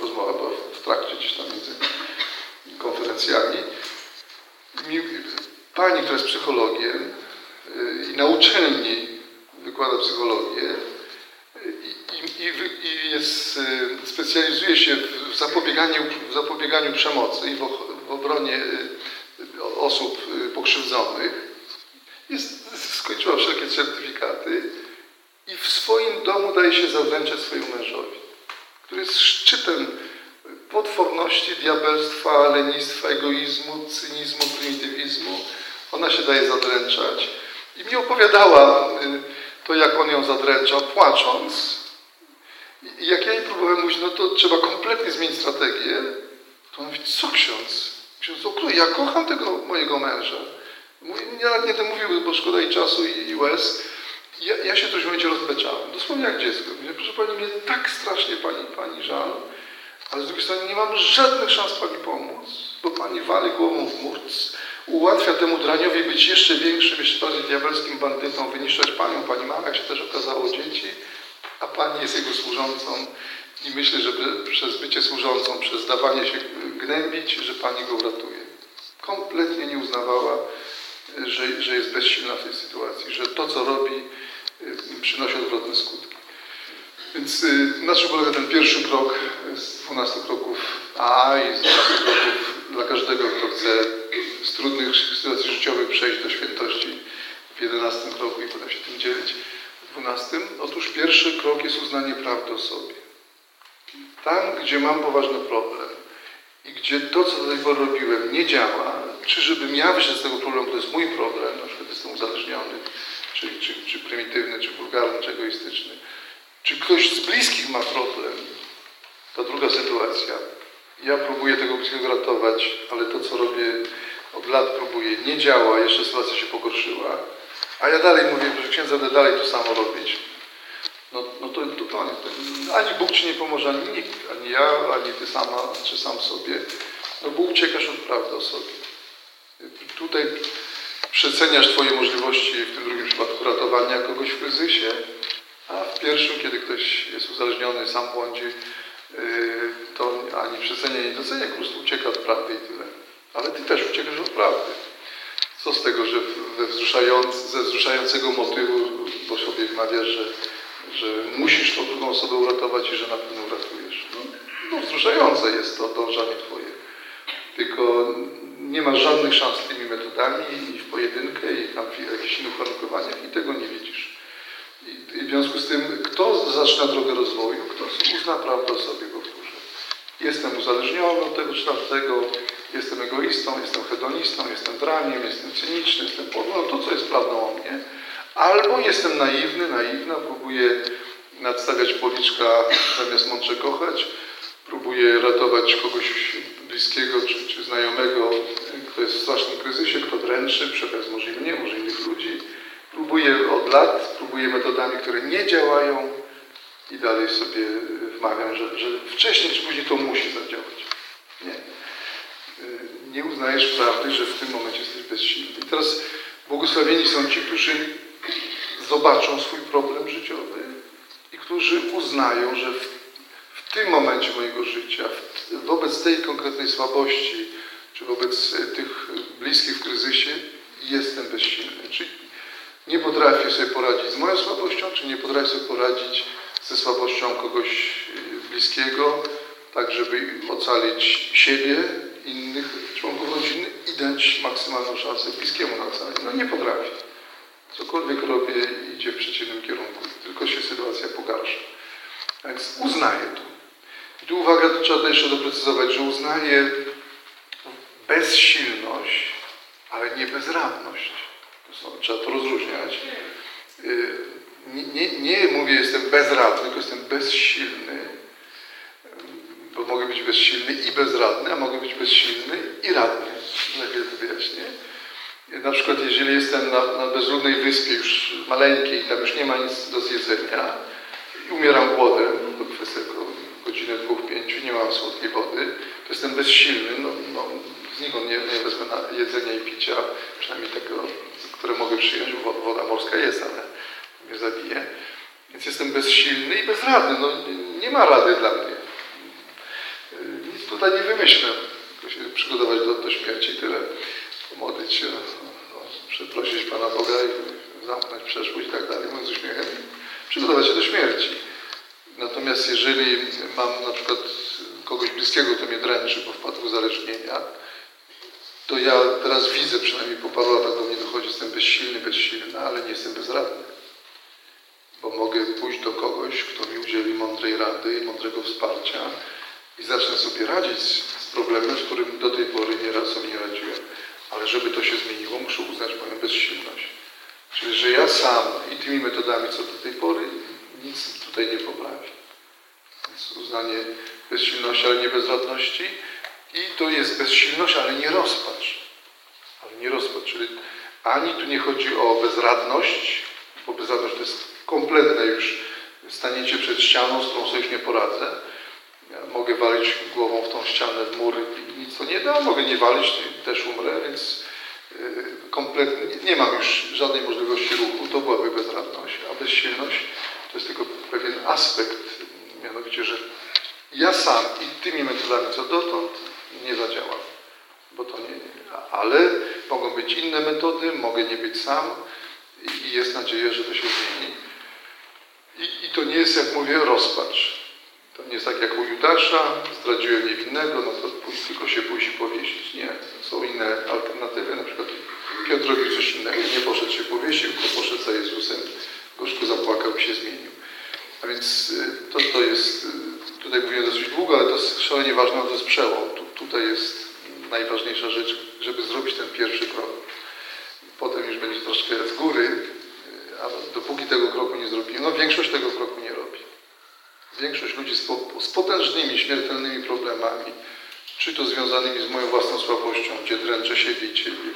rozmowa, była w trakcie gdzieś tam między konferencjami. Mi, pani, która jest psychologiem yy, i na uczelni wykłada psychologię, i, i, jest, y, specjalizuje się w zapobieganiu, w zapobieganiu przemocy i w, w obronie y, osób y, pokrzywdzonych. Jest, skończyła wszelkie certyfikaty i w swoim domu daje się zawręczać swojemu mężowi, który jest szczytem potworności, diabelstwa, lenistwa, egoizmu, cynizmu, prymitywizmu. Ona się daje zadręczać. I mi opowiadała to, jak on ją zadręcza, płacząc. I jak ja jej próbowałem mówić, no to trzeba kompletnie zmienić strategię, to on mówi, co ksiądz? Ksiądz okrutny, ja kocham tego mojego męża. Mówi, ja nie to mówił, bo szkoda i czasu i, i łez. Ja, ja się w którymś momencie rozbeczałem, dosłownie jak dziecko. Mówię, proszę Pani, mnie tak strasznie Pani, pani żal, ale z drugiej strony nie mam żadnych szans Pani pomóc, bo Pani wali głową w mur, ułatwia temu draniowi być jeszcze większym, jeszcze bardziej diabelskim bandytą, wyniszczać Panią. Pani ma, jak się też okazało, dzieci, a Pani jest Jego służącą i myślę, że przez bycie służącą, przez dawanie się gnębić, że Pani go uratuje. Kompletnie nie uznawała, że, że jest bezsilna w tej sytuacji, że to, co robi, y, przynosi odwrotne skutki. Więc y, na czym polega ten pierwszy krok z 12 kroków A i z 12 kroków dla każdego, kto chce z trudnych sytuacji życiowych przejść do świętości w 11 kroku i potem się tym dzielić 12. Otóż pierwszy krok jest uznanie prawdy o sobie. Tam, gdzie mam poważny problem i gdzie to, co do tej pory robiłem, nie działa, czy żebym ja wyszedł z tego problemu, to jest mój problem, na przykład jestem uzależniony, czy, czy, czy prymitywny, czy wulgarny, czy egoistyczny, czy ktoś z bliskich ma problem, to druga sytuacja. Ja próbuję tego bliskiego ratować, ale to, co robię od lat, próbuję, nie działa, jeszcze sytuacja się pogorszyła. A ja dalej mówię, że księdza będę dalej to samo robić. No, no to, to Ani Bóg Ci nie pomoże, ani nikt, ani ja, ani Ty sama, czy sam sobie. No bo uciekasz od prawdy o sobie. Tutaj przeceniasz Twoje możliwości, w tym drugim przypadku ratowania kogoś w kryzysie, a w pierwszym, kiedy ktoś jest uzależniony, sam błądzi, yy, to ani przecenia, nie docenia, po prostu ucieka od prawdy i tyle. Ale Ty też uciekasz od prawdy. Co z tego, że we wzruszając, ze wzruszającego motywu, bo sobie wmawiasz, że, że musisz tą drugą osobę uratować i że na pewno uratujesz. No, no wzruszające jest to dążenie Twoje. Tylko nie masz żadnych szans tymi metodami i w pojedynkę i tam w jakichś innych warunkowaniach i tego nie widzisz. I, I w związku z tym, kto zaczyna drogę rozwoju, kto uzna prawdę o sobie, powtórzę. Jestem uzależniony od tego czy tamtego, jestem egoistą, jestem hedonistą, jestem draniem, jestem cyniczny, jestem no to co jest prawdą o mnie. Albo jestem naiwny, naiwna, próbuję nadstawiać policzka zamiast mądrze kochać, próbuję ratować kogoś bliskiego czy, czy znajomego, kto jest w strasznym kryzysie, kto dręczy, przy okazji może mnie, może innych ludzi. Próbuję od lat, próbuję metodami, które nie działają i dalej sobie wmawiam, że, że wcześniej czy później to musi zadziałać. Nie. Y, Nie uznajesz prawdy, że w tym momencie jesteś bezsilny. I teraz błogosławieni są ci, którzy zobaczą swój problem życiowy i którzy uznają, że w, w tym momencie mojego życia, w, wobec tej konkretnej słabości, czy wobec e, tych bliskich w kryzysie, jestem bezsilny. Czyli nie potrafię sobie poradzić z moją słabością, czy nie potrafię sobie poradzić ze słabością kogoś e, bliskiego, tak żeby ocalić siebie, innych członków rodziny i dać maksymalną szansę bliskiemu na ocalenie. No nie potrafię. Cokolwiek robię, idzie w przeciwnym kierunku, tylko się sytuacja pogarsza. Więc uznaję to. I tu uwaga, to trzeba jeszcze doprecyzować, że uznaję bezsilność, ale nie bezradność. Trzeba to rozróżniać. Yy, Nie, nie, nie mówię, jestem bezradny, tylko jestem bezsilny, bo mogę być bezsilny i bezradny, a mogę być bezsilny i radny. Lepiej to wyjaśnię. Na przykład, jeżeli jestem na, na bezludnej wyspie, już maleńkiej, tam już nie ma nic do zjedzenia i umieram głodem, to kwestia godziny, dwóch, pięciu, nie mam słodkiej wody, to jestem bezsilny, no, no, znikąd nie, nie wezmę na jedzenia i picia, przynajmniej tego, które mogę przyjąć, bo woda morska jest, ale mnie zabije. Więc jestem bezsilny i bezradny, no, nie, nie ma rady dla mnie. Nic tutaj nie wymyślę, tylko się przygotować do, do śmierci, tyle pomodlić się, no, przeprosić Pana Boga i zamknąć przeszłość i tak dalej, mówiąc z uśmiechem, przygotować się do śmierci. Natomiast jeżeli mam na przykład kogoś bliskiego, kto mnie dręczy, bo wpadł w uzależnienia, to ja teraz widzę, przynajmniej po paru latach do mnie dochodzi, jestem bezsilny, bezsilny, ale nie jestem bezradny. Bo mogę pójść do kogoś, kto mi udzieli mądrej rady i mądrego wsparcia i zacznę sobie radzić z problemem, z którym do tej pory nieraz sobie nie radziłem. Ale żeby to się zmieniło, muszę uznać moją bezsilność. Czyli, że ja sam i tymi metodami, co do tej pory, nic tutaj nie poprawi. Więc uznanie bezsilności, ale nie bezradności. I to jest bezsilność, ale nie rozpacz. Ale nie rozpacz, czyli ani tu nie chodzi o bezradność, bo bezradność to jest kompletne już staniecie przed ścianą, z którą sobie już nie poradzę. Ja mogę walić głową w tą ścianę, w mury i nic to nie da, mogę nie walić, też umrę, więc yy, kompletnie nie mam już żadnej możliwości ruchu, to byłaby bezradność, a bezsilność to jest tylko pewien aspekt, mianowicie, że ja sam i tymi metodami co dotąd nie zadziałam, bo to nie, ale mogą być inne metody, mogę nie być sam i jest nadzieja, że to się zmieni. I, I, to nie jest, jak mówię, rozpacz. To nie jest tak jak u Judasza, zdradziłem niewinnego, no to pójść, tylko się pójść i powiesić. Nie, są inne alternatywy, na przykład Piotr robił coś innego, nie poszedł się powiesił, tylko poszedł za Jezusem, gorzko zapłakał się zmienił. A więc y, to, to jest, y, tutaj mówię dosyć długo, ale to jest szalenie ważne, to jest przełom. Tu, tutaj jest najważniejsza rzecz, żeby zrobić ten pierwszy krok. Potem już będzie troszkę z góry, y, a dopóki tego kroku nie zrobimy, no większość tego kroku nie robi. Większość ludzi z, z potężnymi, śmiertelnymi problemami, czy to związanymi z moją własną słabością, gdzie dręczę siebie i Ciebie,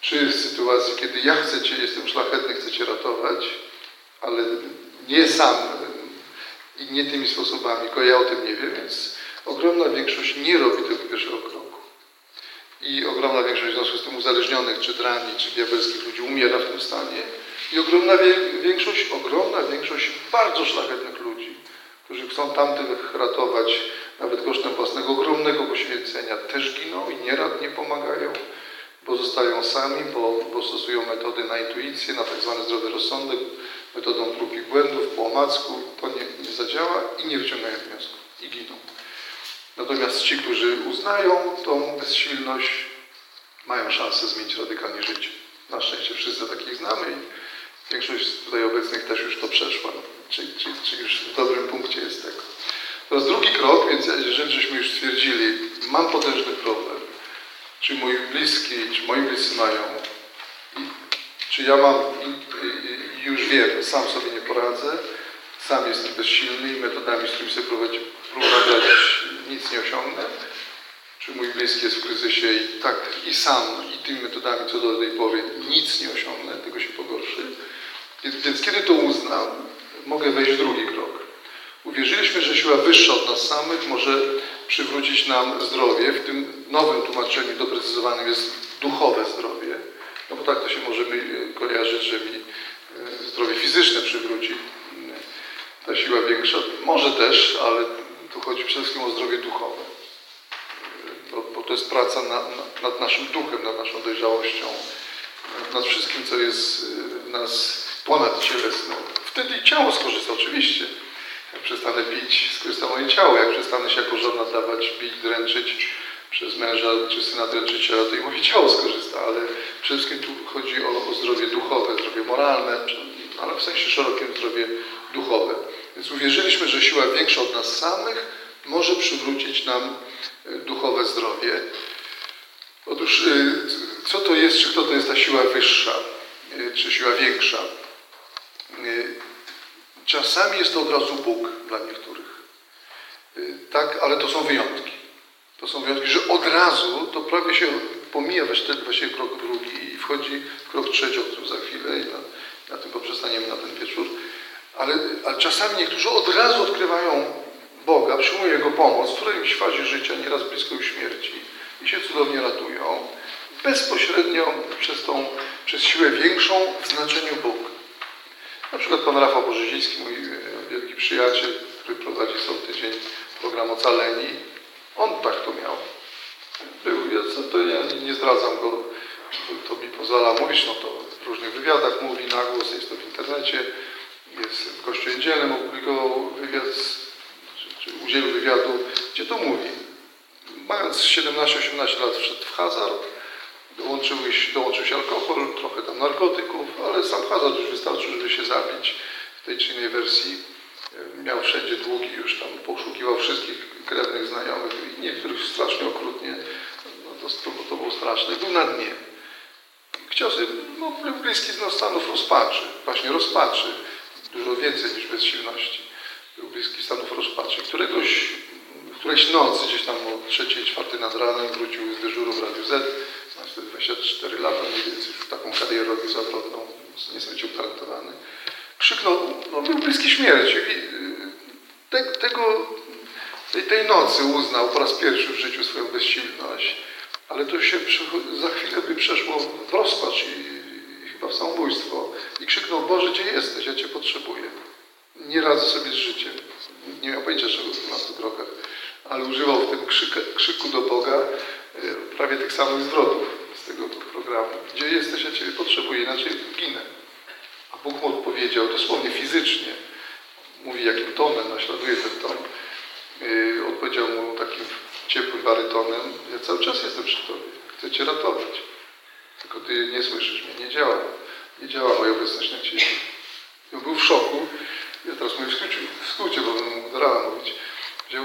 czy w sytuacji, kiedy ja chcę Cię, jestem szlachetny, chcę Cię ratować, ale nie sam i nie tymi sposobami, tylko ja o tym nie wiem, więc ogromna większość nie robi tego pierwszego kroku. I ogromna większość w związku z tym uzależnionych, czy drani, czy diabelskich ludzi umiera w tym stanie. I ogromna większość, ogromna większość bardzo szlachetnych ludzi, którzy chcą tamtych ratować nawet kosztem własnego ogromnego poświęcenia, też giną i nieraz nie pomagają, bo zostają sami, bo, bo stosują metody na intuicję, na tak zwany zdrowy rozsądek, metodą prób i błędów, po omacku, to nie, nie zadziała i nie wyciągają wniosków i giną. Natomiast ci, którzy uznają tą bezsilność, mają szansę zmienić radykalnie życie. Na szczęście wszyscy takich znamy i większość tutaj obecnych też już to przeszła, czyli, czyli, czyli już w dobrym punkcie jest tego. Teraz drugi krok, więc jeżeli żeśmy już stwierdzili, mam potężny problem, czy mój bliski, czy moi bliscy mają, czy ja mam, już wiem, sam sobie nie poradzę, sam jestem bezsilny i metodami, z którymi sobie prowadzi, nic nie osiągnę, czy mój bliski jest w kryzysie i tak i sam i tymi metodami, co do tej pory nic nie osiągnę, tylko się pogorszy. Więc, więc kiedy to uznam, mogę wejść drugi krok. Uwierzyliśmy, że siła wyższa od nas samych może przywrócić nam zdrowie. W tym nowym tłumaczeniu doprecyzowanym jest duchowe zdrowie. No bo tak to się możemy kojarzyć, że mi e, zdrowie fizyczne przywróci ta siła większa. Może też, ale tu chodzi przede wszystkim o zdrowie duchowe. Bo, bo to jest praca na, na, nad naszym duchem, nad naszą dojrzałością, nad wszystkim, co jest w nas ponadcielesne. Wtedy ciało skorzysta, oczywiście. Jak przestanę pić, skorzysta moje ciało. Jak przestanę się jako żona dawać, bić, dręczyć przez męża czy syna dręczyciela, to i moje ciało skorzysta. Ale przede wszystkim tu chodzi o, o zdrowie duchowe, zdrowie moralne, ale w sensie szerokim zdrowie duchowe. Więc uwierzyliśmy, że siła większa od nas samych może przywrócić nam duchowe zdrowie. Otóż, co to jest, czy kto to jest ta siła wyższa, czy siła większa? Czasami jest to od razu Bóg dla niektórych. Tak, ale to są wyjątki. To są wyjątki, że od razu to prawie się pomija właściwie krok drugi i wchodzi krok trzeci, o którym za chwilę i na, na tym poprzestaniemy na ten wieczór. Ale, ale czasami niektórzy od razu odkrywają Boga, przyjmują Jego pomoc w którejś fazie życia, nieraz blisko już śmierci i się cudownie ratują, bezpośrednio przez tą, przez siłę większą w znaczeniu Bóg. Na przykład pan Rafał Bożyziński, mój wielki przyjaciel, który prowadzi co tydzień program Ocaleni, on tak to miał. Był, ja, to ja nie zdradzam go, to mi pozwala mówić, no to w różnych wywiadach mówi na głos, jest to w internecie. Jest w Kościele Dzielnym, opublikował wywiad, czy, czy udzielił wywiadu, gdzie to mówi. Mając 17-18 lat wszedł w hazard, dołączył, dołączył się alkohol, trochę tam narkotyków, ale sam hazard już wystarczył, żeby się zabić w tej czy innej wersji. Miał wszędzie długi, już tam poszukiwał wszystkich krewnych znajomych i niektórych strasznie okrutnie. No to, to, było straszne. Był na dnie. Chciał sobie, no, bliski no, stanów rozpaczy, właśnie rozpaczy, dużo więcej niż bezsilności. Był bliski stanów rozpaczy. Któregoś, którejś nocy, gdzieś tam o trzeciej, czwartej nad ranem wrócił z dyżuru w Radiu Z, ma wtedy 24 lata, mniej więcej już taką karierę robił zawrotną, niesamowicie utalentowany. Krzyknął, no był bliski śmierci. Te, tego, tej, tej nocy uznał po raz pierwszy w życiu swoją bezsilność, ale to się za chwilę by przeszło w rozpacz i chyba w samobójstwo. I krzyknął, Boże, gdzie jesteś? Ja Cię potrzebuję. Nie radzę sobie z życiem. Nie miał pojęcia, że w 12 krokach, ale używał w tym krzyk, krzyku do Boga e, prawie tych samych zwrotów z tego programu. Gdzie jesteś? Ja Ciebie potrzebuję, inaczej ginę. A Bóg mu odpowiedział dosłownie fizycznie. Mówi jakim tonem, naśladuje ten ton. Yy, odpowiedział mu takim ciepłym barytonem, ja cały czas jestem przy Tobie, chcę Cię ratować. Tylko Ty nie słyszysz mnie, nie działa. Nie działa moja obecność na Ciebie. I on był w szoku. Ja teraz mówię w skrócie, w skrócie bo bym mógł do rana mówić. Wziął,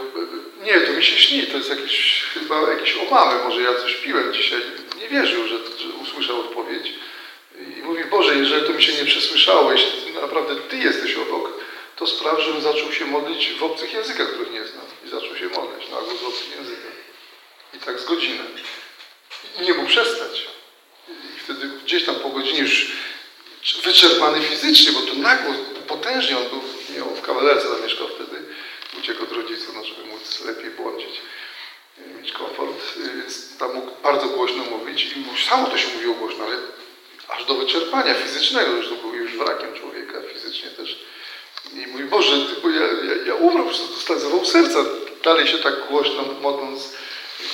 nie, to mi się śni, to jest jakieś, chyba jakieś omamy, może ja coś piłem dzisiaj. Nie wierzył, że, że usłyszał odpowiedź. I mówi, Boże, jeżeli to mi się nie przesłyszało, jeśli naprawdę Ty jesteś obok, to spraw, żebym zaczął się modlić w obcych językach, których nie znam. I zaczął się modlić na w obcych językach. I tak z godziny. I nie mógł przestać. Wtedy gdzieś tam po godzinie już wyczerpany fizycznie, bo to nagło, potężnie on był, miał w kawalerce zamieszkał wtedy, uciekł od rodziców, no, żeby móc lepiej błądzić, mieć komfort, więc tam mógł bardzo głośno mówić i samo to się mówiło głośno, ale aż do wyczerpania fizycznego, zresztą był już wrakiem człowieka fizycznie też. I mój Boże, bo ja, ja, ja umrę, dostałem zawał serca. Dalej się tak głośno modląc,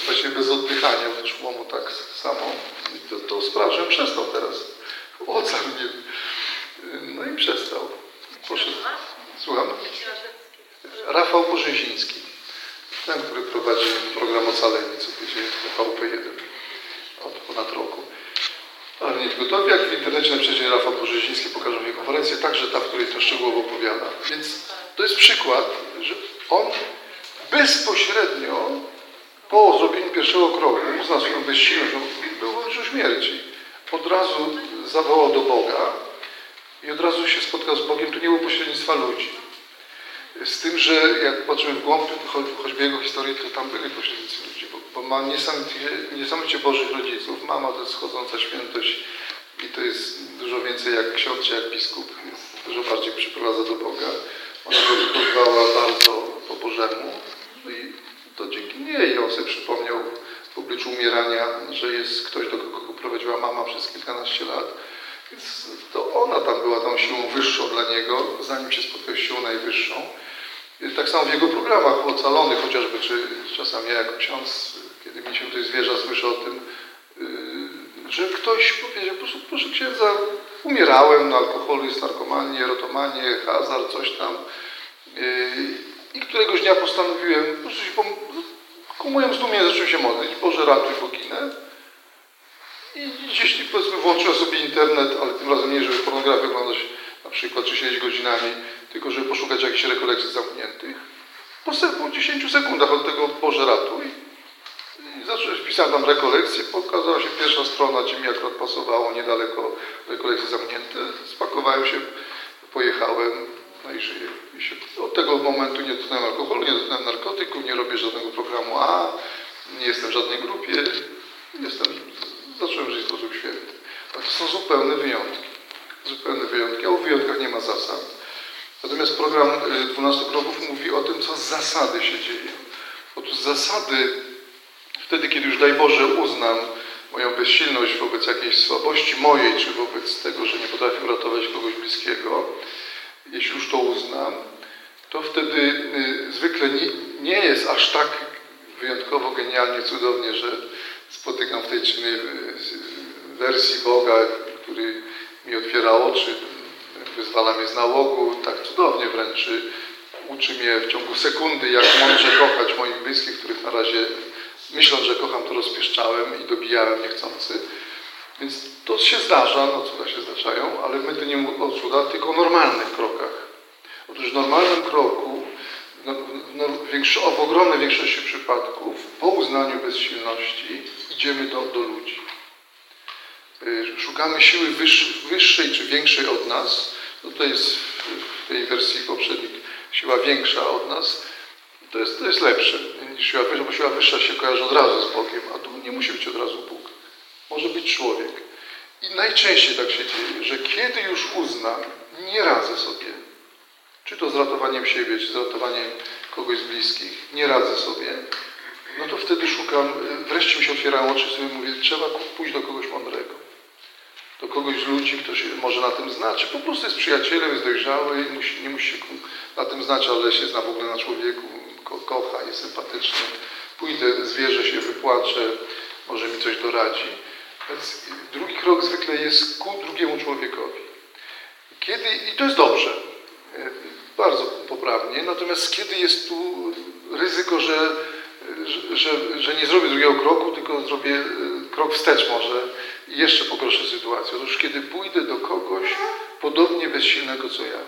właśnie bez oddychania, bo to szło mu tak samo. I to, to przestał teraz. Ocal mnie. No i przestał. Poszedł. Słucham? Rafał Porzyziński. Ten, który prowadzi program Ocaleni, co tydzień w VP1 od ponad roku. Ale nie tylko to, jak w internecie na przykład Rafał Porzeziński pokaże mi konferencję, także ta, w której to szczegółowo opowiada. Więc to jest przykład, że on bezpośrednio po zrobieniu pierwszego kroku uznał swoją bezsilność, był w obliczu śmierci. Od razu zawołał do Boga i od razu się spotkał z Bogiem. Tu nie było pośrednictwa ludzi. Z tym, że jak patrzymy w głąb choćby jego historii, to tam byli pośrednicy ludzi, bo, bo ma niesamowicie, niesamowicie Bożych rodziców. Mama to jest schodząca świętość i to jest dużo więcej jak ksiądz czy jak biskup. Dużo bardziej przyprowadza do Boga. Ona go wychowywała bardzo po Bożemu. No i to dzięki niej on sobie przypomniał w obliczu umierania, że jest ktoś, do kogo prowadziła mama przez kilkanaście lat. Więc to ona tam była tą siłą wyższą dla niego, zanim się spotkał z siłą najwyższą. Tak samo w jego programach ocalonych chociażby, czy czasami ja jako ksiądz, kiedy mi się ktoś zwierza, słyszę o tym, yy, że ktoś powiedział, proszę, proszę księdza, umierałem na alkoholizm, narkomanię, erotomanię, hazard, coś tam. Yy, I któregoś dnia postanowiłem, proszę się, ku mojemu zdumieniu zacząłem się modlić, Boże ratuj, bo ginę. I gdzieś powiedzmy włączyłem sobie internet, ale tym razem nie, żeby pornografię oglądać na przykład, czy siedzieć godzinami, tylko żeby poszukać jakichś rekolekcji zamkniętych. Po, po 10 sekundach od tego Boże ratuj zacząłem, wpisałem tam rekolekcje, pokazała się pierwsza strona, gdzie mi akurat pasowało, niedaleko rekolekcje zamknięte. Spakowałem się, pojechałem, no i żyję. I się, od tego momentu nie dotknąłem alkoholu, nie dotknąłem narkotyków, nie robię żadnego programu A, nie jestem w żadnej grupie, jestem, zacząłem żyć w sposób święty. A to są zupełne wyjątki. Zupełne wyjątki, a o wyjątkach nie ma zasad. Natomiast program 12 y, kroków mówi o tym, co z zasady się dzieje. Otóż zasady, wtedy, kiedy już daj Boże uznam moją bezsilność wobec jakiejś słabości mojej, czy wobec tego, że nie potrafię uratować kogoś bliskiego, jeśli już to uznam, to wtedy y, zwykle nie, nie jest aż tak wyjątkowo, genialnie, cudownie, że spotykam w tej czy innej y, wersji Boga, który mi otwiera oczy, wyzwala mnie z nałogu, tak cudownie wręcz y, uczy mnie w ciągu sekundy, jak mądrze kochać moich bliskich, których na razie myśląc, że kocham, to rozpieszczałem i dobijałem niechcący. Więc to się zdarza, no cuda się zdarzają, ale my to nie mówimy o cudach, tylko o normalnych krokach. Otóż w normalnym kroku, no, no, większo, w ogromnej większości przypadków, po uznaniu bezsilności idziemy do, do ludzi. Y, szukamy siły wyższej czy większej od nas. No to jest w tej wersji poprzedniej siła większa od nas. To jest, to jest lepsze niż siła wyższa, bo siła wyższa się kojarzy od razu z Bogiem, a tu nie musi być od razu Bóg. Może być człowiek. I najczęściej tak się dzieje, że kiedy już uznam, nie radzę sobie, czy to z ratowaniem siebie, czy z ratowaniem kogoś z bliskich, nie radzę sobie, no to wtedy szukam, wreszcie mi się otwierają oczy, sobie mówię, trzeba pójść do kogoś mądrego. Do kogoś z ludzi, kto się może na tym zna, czy po prostu jest przyjacielem, jest dojrzały, nie musi się na tym znać, ale się zna w ogóle na człowieku, ko kocha, jest sympatyczny. Pójdę, zwierzę się, wypłaczę, może mi coś doradzi. Więc drugi krok zwykle jest ku drugiemu człowiekowi. Kiedy, I to jest dobrze, e, bardzo poprawnie, natomiast kiedy jest tu ryzyko, że, że, że nie zrobię drugiego kroku, tylko zrobię e, krok wstecz może i jeszcze pogorszę sytuację. Otóż kiedy pójdę do kogoś podobnie bezsilnego co ja,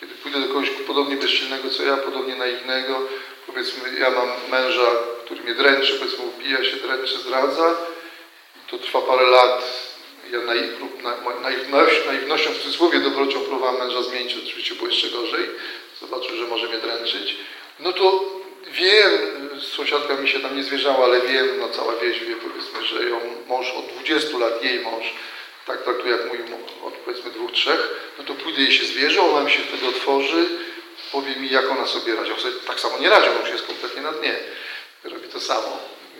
kiedy pójdę do kogoś podobnie bezsilnego co ja, podobnie naiwnego, powiedzmy ja mam męża, który mnie dręczy, powiedzmy upija się, dręczy, zdradza, to trwa parę lat, ja naiw, naiwność, naiwnością w cudzysłowie dobrocią próbowałem męża zmienić, oczywiście było jeszcze gorzej, zobaczył, że może mnie dręczyć, no to wiem, sąsiadka mi się tam nie zwierzała, ale wiem, no cała wieś wie, powiedzmy, że ją mąż od 20 lat, jej mąż, tak traktuje jak mój od powiedzmy dwóch, trzech, no to pójdę jej się zwierzę, ona mi się wtedy otworzy, powie mi, jak ona sobie radzi. On sobie tak samo nie radzi, on już jest kompletnie na dnie. Robi to samo.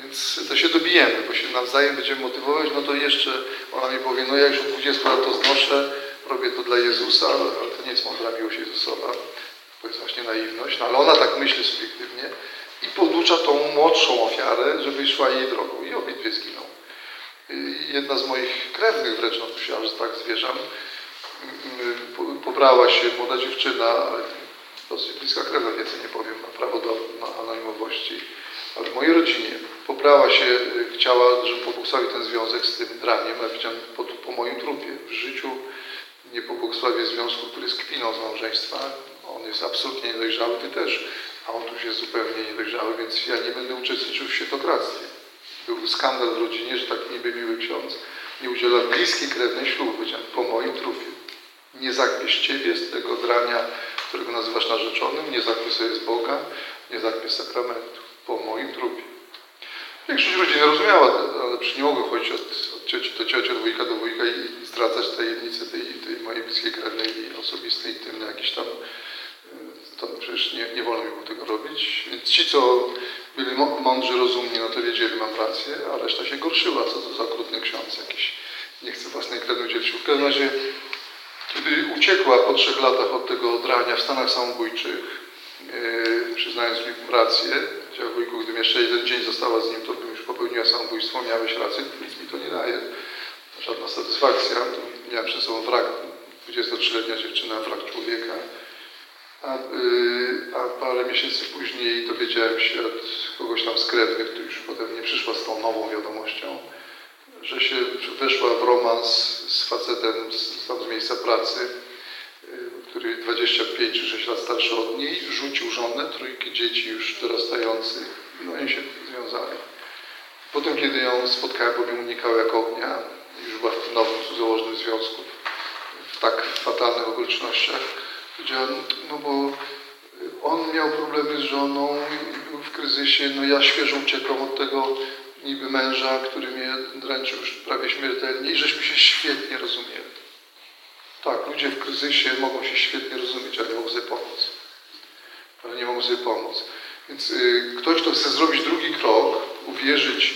Więc to się dobijemy, bo się nawzajem będziemy motywować, no to jeszcze ona mi powie, no ja już od 20 lat to znoszę, robię to dla Jezusa, ale to nie jest mądra miłość Jezusowa, to jest właśnie naiwność, no ale ona tak myśli subiektywnie i poducza tą młodszą ofiarę, żeby szła jej drogą. I obydwie zginą. Jedna z moich krewnych wręcz, no to się tak zwierzam, pobrała się młoda dziewczyna, dosyć bliska krewna, więcej nie powiem, ma prawo do anonimowości, ale w mojej rodzinie pobrała się, y, chciała, żeby pobłogosławił ten związek z tym draniem, ja widziałem po, po moim trupie. W życiu nie pobłogosławię związku, który jest kpiną z małżeństwa. On jest absolutnie niedojrzały, ty też, a on tu jest zupełnie niedojrzały, więc ja nie będę uczestniczył w świętokradztwie. Był skandal w rodzinie, że taki niby miły ksiądz nie udziela bliskiej krewnej ślubu, powiedziałem, po moim trupie. Nie zakpiesz Ciebie z tego drania, którego nazywasz narzeczonym, nie zakpiesz sobie z Boga, nie zakpiesz sakramentu. Po moim trupie. Większość rodziny rozumiała, ale przecież nie mogę chodzić od, od cioci do cioci, od wujka do wujka i, i tajemnice tej, tej mojej bliskiej krewnej i osobistej, intymnej jakieś tam. To przecież nie, nie wolno mi było tego robić. Więc ci, co byli mądrzy, rozumni, no to wiedzieli, mam rację, a reszta się gorszyła, co to za okrutny ksiądz jakiś. Nie chce własnej krewnej dzielić. W każdym razie, kiedy uciekła po trzech latach od tego drania w Stanach Samobójczych, yy, przyznając mi rację, powiedział wujku, gdybym jeszcze jeden dzień została z nim, to bym już popełniła samobójstwo, miałeś rację, nic mi to nie daje. Żadna satysfakcja. To miałem przed sobą wrak, 23-letnia dziewczyna, wrak człowieka. A, yy, a, parę miesięcy później dowiedziałem się od kogoś tam z krewnych, który już potem nie przyszła z tą nową wiadomością, że się weszła w romans z facetem z, tam z miejsca pracy, który 25 czy 6 lat starszy od niej, rzucił żonę, trójki dzieci już dorastających, no i się związali. Potem, kiedy ją spotkałem, bo mnie unikała jak ognia, już była w tym nowym cudzołożnym związku, w tak fatalnych okolicznościach, powiedziałem, no bo on miał problemy z żoną, był w kryzysie, no ja świeżo uciekam od tego niby męża, który mnie dręczył już prawie śmiertelnie i żeśmy się świetnie rozumieli. Tak, ludzie w kryzysie mogą się świetnie rozumieć, ale nie mogą sobie pomóc. Ale nie mogą sobie pomóc. Więc y, ktoś, kto chce zrobić drugi krok, uwierzyć,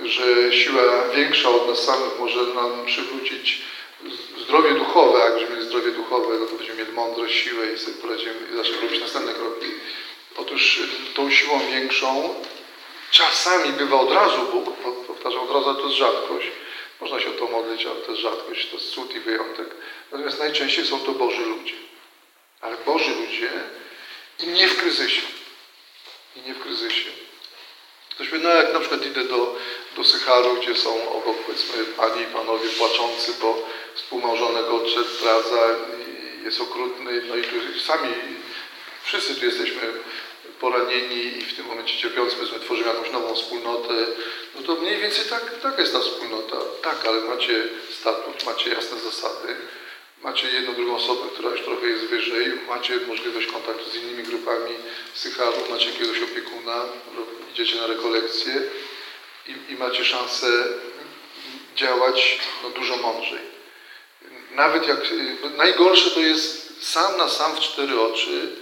że siła większa od nas samych może nam przywrócić zdrowie duchowe, jak będziemy mieli zdrowie duchowe, no to będziemy mieli mądrość, siłę i sobie poradzimy i zaczniemy robić następne kroki. Otóż y, tą siłą większą czasami bywa od razu Bóg, powtarzam od razu, ale to jest rzadkość, Można się o to modlić, ale to jest rzadkość, to jest cud i wyjątek. Natomiast najczęściej są to Boży ludzie. Ale Boży ludzie i nie w kryzysie. I nie w kryzysie. Ktoś powie, no jak na przykład idę do, do Sycharu, gdzie są obok powiedzmy panie i panowie płaczący, bo współmałżonek odszedł, i jest okrutny, no i tu sami, wszyscy tu jesteśmy poranieni i w tym momencie cierpiący, powiedzmy, tworzymy jakąś nową wspólnotę, no to mniej więcej tak, taka jest ta wspólnota. Tak, ale macie statut, macie jasne zasady, macie jedną, drugą osobę, która już trochę jest wyżej, macie możliwość kontaktu z innymi grupami sycharów, macie jakiegoś opiekuna, idziecie na rekolekcje i, i macie szansę działać no, dużo mądrzej. Nawet jak najgorsze to jest sam na sam w cztery oczy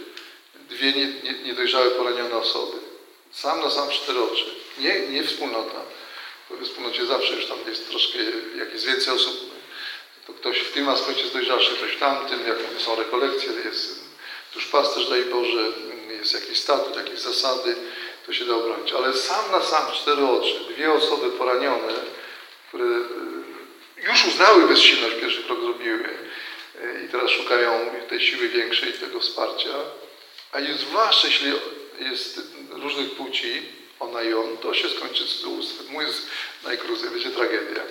dwie nie, nie, niedojrzałe, poranione osoby. Sam na sam w cztery oczy. Nie, nie wspólnota. W wspólnocie zawsze już tam jest troszkę, jak jest więcej osób, to ktoś w tym aspekcie jest dojrzalszy, ktoś w tamtym, jak są rekolekcje, jest tuż pasterz, daj Boże, jest jakiś statut, jakieś zasady, to się da obronić. Ale sam na sam w cztery oczy, dwie osoby poranione, które już uznały bezsilność, pierwszy krok zrobiły i teraz szukają tej siły większej, tego wsparcia, a jest zwłaszcza jeśli jest różnych płci, ona i on, to się skończy cudzołóstwem. Mój jest najkrócej, będzie tragedia.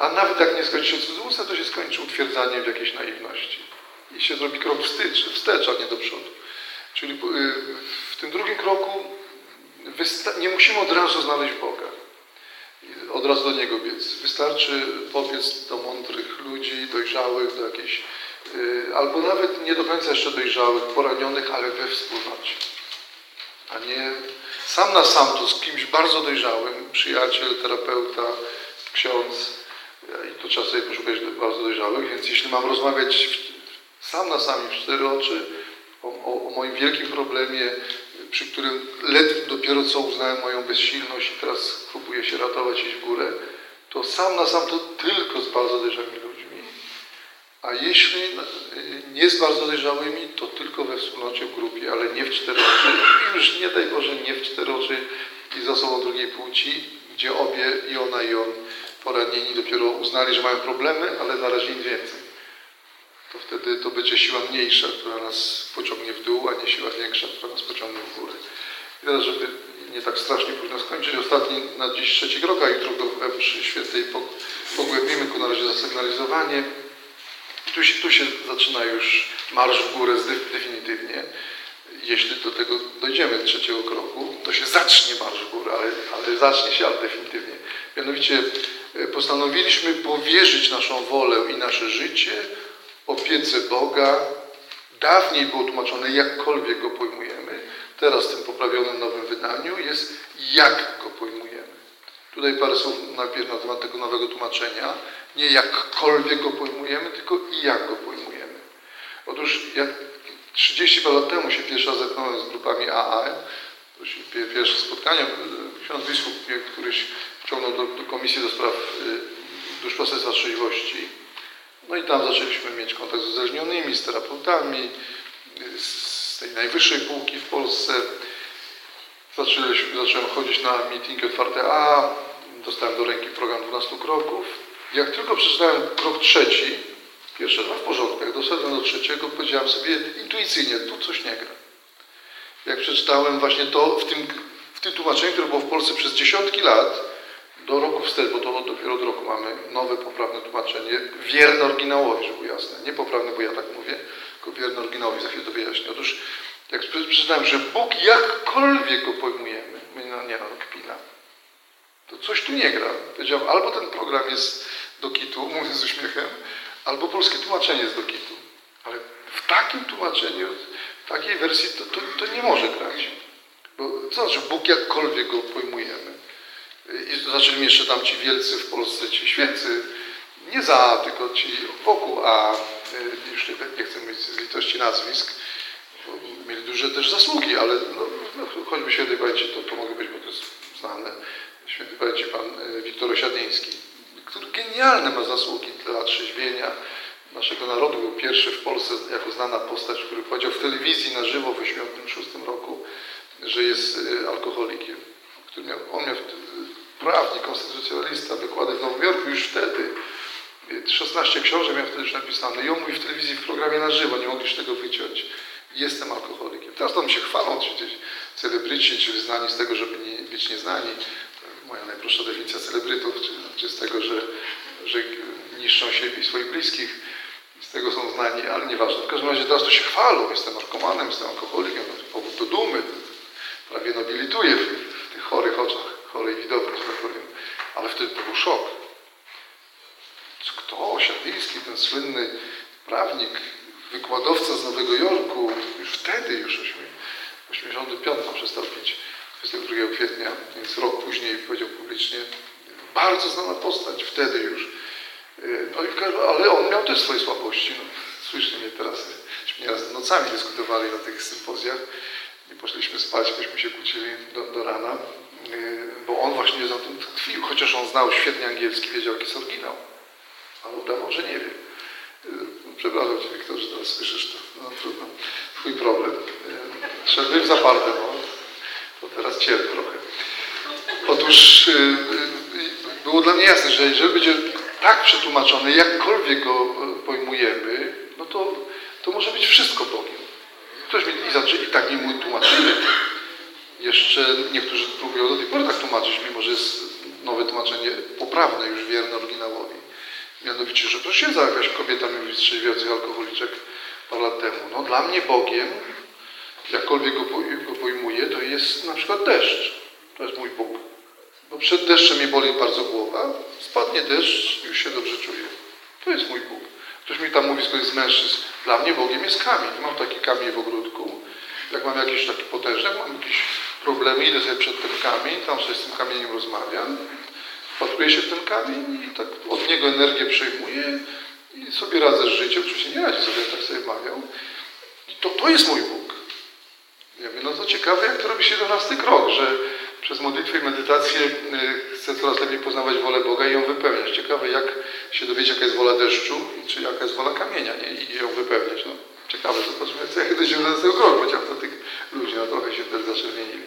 A nawet jak nie skończy się cudzołóstwem, to się skończy utwierdzaniem w jakiejś naiwności. I się zrobi krok wstecz, wstecz a nie do przodu. Czyli w tym drugim kroku nie musimy od razu znaleźć Boga. Od razu do Niego biec. Wystarczy powiedz do mądrych ludzi, dojrzałych, do jakiejś albo nawet nie do końca jeszcze dojrzałych, poranionych, ale we wspólnocie. A nie sam na sam, to z kimś bardzo dojrzałym, przyjaciel, terapeuta, ksiądz, i to trzeba sobie poszukać bardzo dojrzałych, więc jeśli mam rozmawiać sam na sam w cztery oczy o, o, o moim wielkim problemie, przy którym ledwo dopiero co uznałem moją bezsilność i teraz próbuję się ratować, iść w górę, to sam na sam to tylko z bardzo dojrzałymi. A jeśli nie z bardzo dojrzałymi, to tylko we wspólnocie, w grupie, ale nie w cztery oczy. I już nie daj Boże, nie w cztery oczy i za sobą drugiej płci, gdzie obie, i ona, i on, poranieni dopiero uznali, że mają problemy, ale narazili więcej. To wtedy to będzie siła mniejsza, która nas pociągnie w dół, a nie siła większa, która nas pociągnie w górę. I teraz, żeby nie tak strasznie późno skończyć, ostatni na dziś trzeci krok, a jutro go przy świętej pogłębimy, ku na razie zasygnalizowanie. Tu się, tu się zaczyna już marsz w górę definitywnie. Jeśli do tego dojdziemy, trzeciego kroku, to się zacznie marsz w górę, ale, ale zacznie się, ale definitywnie. Mianowicie postanowiliśmy powierzyć naszą wolę i nasze życie opiece Boga. Dawniej było tłumaczone, jakkolwiek go pojmujemy. Teraz w tym poprawionym nowym wydaniu jest, jak go pojmujemy. Tutaj parę słów najpierw na temat tego nowego tłumaczenia. Nie jakkolwiek go pojmujemy, tylko i jak go pojmujemy. Otóż ja 30 lat temu się pierwszy raz zetknąłem z grupami AA. Pierwsze spotkania. Ksiądz biskup któryś wciągnął do, do Komisji do Spraw y, Duszpasterstwa Trzeźwości. No i tam zaczęliśmy mieć kontakt z uzależnionymi, z terapeutami, z tej najwyższej półki w Polsce. Zaczęliśmy, zacząłem chodzić na meetingi otwarte A, dostałem do ręki program 12 kroków. Jak tylko przeczytałem krok trzeci, pierwsze dwa w porządku, jak doszedłem do trzeciego, powiedziałem sobie intuicyjnie, tu coś nie gra. Jak przeczytałem właśnie to w tym, w tym tłumaczeniu, które było w Polsce przez dziesiątki lat, do roku wstecz, bo to dopiero od roku mamy nowe, poprawne tłumaczenie, wierne oryginałowi, żeby było jasne. Nie poprawne, bo ja tak mówię, tylko wierne oryginałowi, za chwilę to wyjaśnię. Otóż jak przeczytałem, że Bóg jakkolwiek go pojmujemy, mówię, no nie no, kpina. To coś tu nie gra. Powiedziałem, albo ten program jest do kitu, mówiąc z uśmiechem, albo polskie tłumaczenie jest do kitu. Ale w takim tłumaczeniu, w takiej wersji to, to, to nie może grać. Bo co znaczy Bóg jakkolwiek go pojmujemy? I zaczęli jeszcze tam ci wielcy w Polsce, ci świeccy, nie za tylko ci wokół A, już nie, nie chcę mieć z litości nazwisk, mieli duże też zasługi, ale no, no, choćby świętej pamięci to, to mogę być, bo to jest znane, świętej pamięci pan Wiktor Osiadyński, który genialne ma zasługi dla trzeźwienia naszego narodu. Był pierwszy w Polsce jako znana postać, który powiedział w telewizji na żywo w 1986 roku, że jest alkoholikiem. Który miał, on miał prawnik, konstytucjonalista, wykłady w Nowym Jorku już wtedy. 16 książek miałem wtedy już napisane i on mówi w telewizji w programie na żywo, nie mogliście tego wyciąć. Jestem alkoholikiem. Teraz tam się chwalą gdzieś celebryci, czy znani z tego, żeby nie, być nieznani. Moja najprostsza definicja celebrytów, czy, czy z tego, że, że niszczą siebie i swoich bliskich. Z tego są znani, ale nieważne. W każdym razie teraz to się chwalą. Jestem narkomanem, jestem alkoholikiem. Powód do dumy. Prawie nobilituje w, w tych chorych oczach, chorej widowni, że tak powiem. Ale wtedy to był szok. Kto? Osiatyński, ten słynny prawnik, wykładowca z Nowego Jorku, już wtedy, już 85 przestał pić, 22 kwietnia, więc rok później powiedział publicznie, bardzo znana postać, wtedy już. No i, ale on miał też swoje słabości. No, słyszcie mnie teraz, myśmy nieraz nocami dyskutowali na tych sympozjach i poszliśmy spać, byśmy się kłócili do, do rana, bo on właśnie za tym tkwił, chociaż on znał świetnie angielski, wiedział jaki jest oryginał, ale udawał, że nie wie. Przepraszam Cię, Wiktor, że teraz słyszysz to. No trudno. Twój problem. Szedłeś w zaparte, no. To teraz cierp trochę. Otóż było dla mnie jasne, że jeżeli będzie tak przetłumaczony, jakkolwiek go pojmujemy, no to, to może być wszystko Bogiem. Ktoś mi i, zaczęli, i tak nie tłumaczyli. Jeszcze niektórzy próbują do tej pory tak tłumaczyć, mimo że jest nowe tłumaczenie poprawne, już wierne oryginałowi. Mianowicie, że to księdza jakaś kobieta mi trzeźwiających alkoholiczek parę lat temu. No dla mnie Bogiem, jakkolwiek go, go pojmuję, to jest na przykład deszcz. To jest mój Bóg. Bo przed deszczem mnie boli bardzo głowa, spadnie deszcz, już się dobrze czuję. To jest mój Bóg. Ktoś mi tam mówi z z mężczyzn, dla mnie Bogiem jest kamień. Mam taki kamień w ogródku. Jak mam jakieś takie potężne, mam jakieś problemy, idę sobie przed ten kamień, tam sobie z tym kamieniem rozmawiam, wpatruję się w ten kamień i tak od niego energię przejmuję i sobie radzę z życiem. Oczywiście nie radzi sobie, tak sobie mawiał. I to, to jest mój Bóg. Ja mówię, no to ciekawe, jak to robi się 11 krok, że przez modlitwę i medytację chcę coraz lepiej poznawać wolę Boga i ją wypełniać. Ciekawe, jak się dowiedzieć, jaka jest wola deszczu, czy jaka jest wola kamienia, nie? I ją wypełniać. No, ciekawe, zobaczmy, co jak do 11 kroku, chociaż to tych ludzi, no trochę się wtedy zaczerwienili.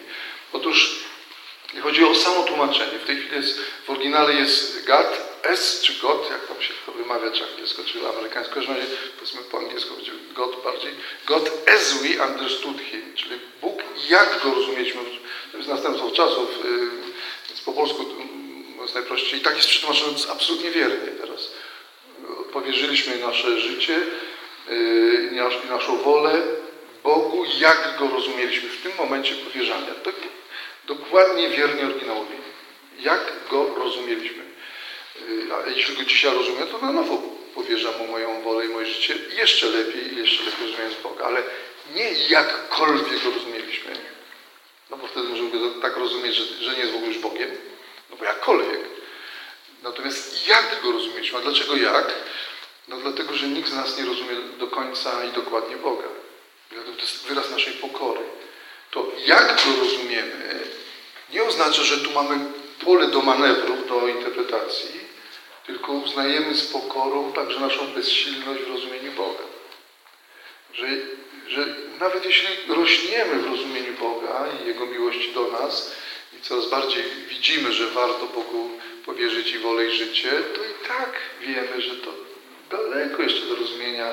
Otóż chodzi o samo tłumaczenie. W tej chwili jest, w oryginale jest God, S czy God, jak tam się to wymawia, czy angielsko, czy amerykańsko. W każdym razie, powiedzmy po angielsku będzie God bardziej. God as we understood Him, czyli Bóg, jak Go rozumieliśmy. To jest następstwo czasów, więc po polsku jest najprościej. I tak jest przetłumaczone absolutnie wiernie teraz. Powierzyliśmy nasze życie i naszą wolę Bogu, jak Go rozumieliśmy w tym momencie powierzania. Tak dokładnie wiernie oryginałowi. Jak Go rozumieliśmy. A jeśli Go dzisiaj rozumiem, to na nowo powierzam Mu moją wolę i moje życie jeszcze lepiej, jeszcze lepiej rozumiejąc Boga. Ale nie jakkolwiek Go rozumieliśmy, no bo wtedy możemy Go tak rozumieć, że, że nie jest w ogóle już Bogiem, no bo jakkolwiek. Natomiast jak Go rozumieliśmy? A dlaczego jak? No dlatego, że nikt z nas nie rozumie do końca i dokładnie Boga. Dlatego to jest wyraz naszej pokory. To jak Go rozumiemy, nie oznacza, że tu mamy pole do manewrów, do interpretacji, tylko uznajemy z pokorą także naszą bezsilność w rozumieniu Boga. Że, że nawet jeśli rośniemy w rozumieniu Boga i Jego miłości do nas i coraz bardziej widzimy, że warto Bogu powierzyć i wolę i życie, to i tak wiemy, że to daleko jeszcze do rozumienia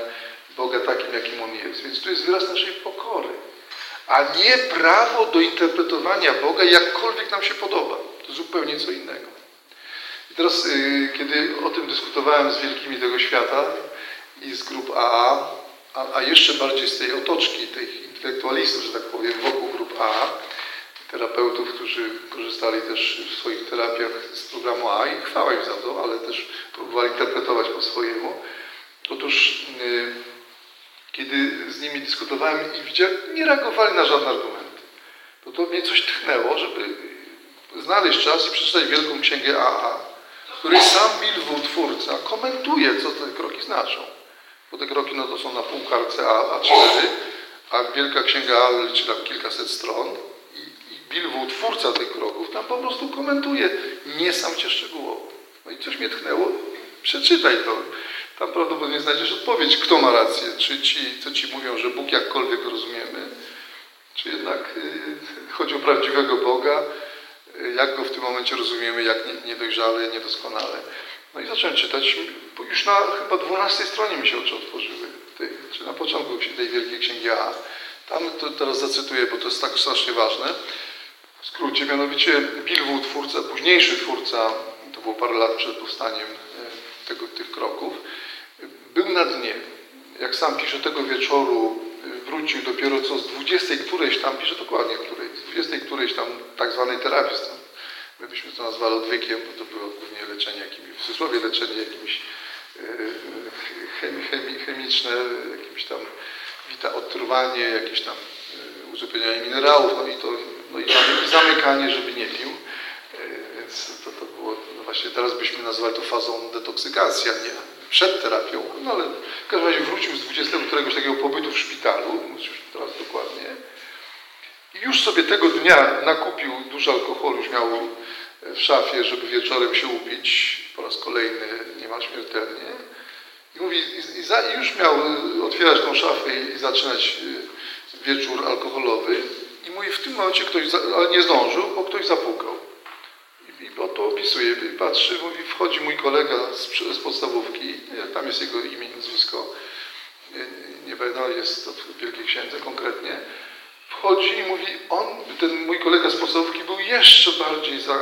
Boga takim, jakim On jest. Więc tu jest wyraz naszej pokory. A nie prawo do interpretowania Boga, jakkolwiek nam się podoba. To zupełnie co innego. I teraz, yy, kiedy o tym dyskutowałem z wielkimi tego świata i z grup AA, a, a jeszcze bardziej z tej otoczki, tych intelektualistów, że tak powiem, wokół grup AA, terapeutów, którzy korzystali też w swoich terapiach z programu A i chwała im za to, ale też próbowali interpretować po swojemu. Otóż yy, kiedy z nimi dyskutowałem i widziałem, nie reagowali na żadne argumenty. To to mnie coś tchnęło, żeby znaleźć czas i przeczytać Wielką Księgę AA, w której sam Bill Wu, twórca, komentuje, co te kroki znaczą. Bo te kroki no to są na półkarce A, A4, a Wielka Księga liczy tam kilkaset stron i, i Bill Wu, twórca tych kroków, tam po prostu komentuje niesamowicie szczegółowo. No i coś mnie tchnęło, przeczytaj to. Tam prawdopodobnie znajdziesz odpowiedź, kto ma rację. Czy ci, co ci mówią, że Bóg jakkolwiek rozumiemy, czy jednak yy, chodzi o prawdziwego Boga, jak go w tym momencie rozumiemy, jak nie- niedojrzale, niedoskonale. No i zacząłem czytać, już na chyba 12 stronie mi się oczy otworzyły, tej, czy na początku tej Wielkiej Księgi A. Tam to teraz zacytuję, bo to jest tak strasznie ważne. W skrócie, mianowicie Bilwu, twórca, późniejszy twórca, to było parę lat przed powstaniem e, tego, tych kroków, był na dnie. Jak sam pisze, tego wieczoru wrócił dopiero co z 20 którejś tam, pisze dokładnie której, z 20 którejś tam tak zwanej terapii, my byśmy to nazwali odwykiem, bo to było głównie leczenie jakimś, w cudzysłowie leczenie jakimś e, chemi, chemi, chemiczne, jakimś tam wita, odtruwanie, jakieś tam e, uzupełnianie minerałów, no i to no i zamy- i zamykanie, żeby nie pił. E, Więc to, to było, no właśnie teraz byśmy nazwali to fazą detoksykacji, a nie przed terapią. No ale w każdym razie wrócił z 20 któregoś takiego pobytu w szpitalu, już teraz dokładnie. I już sobie tego dnia nakupił dużo alkoholu, już miał w szafie, żeby wieczorem się upić, po raz kolejny niemal śmiertelnie. I mówi, i, i, za, już miał y, otwierać tą szafę i, i zaczynać y, wieczór alkoholowy. I mówi, w tym momencie ktoś, za, ale nie zdążył, bo ktoś zapukał. I, on to opisuje, patrzy, mówi, wchodzi mój kolega z, z podstawówki, nie, tam jest jego imię, nazwisko, nie, nie pamiętam, jest to w Wielkiej Księdze konkretnie. Wchodzi i mówi, on, ten mój kolega z podstawówki był jeszcze bardziej za,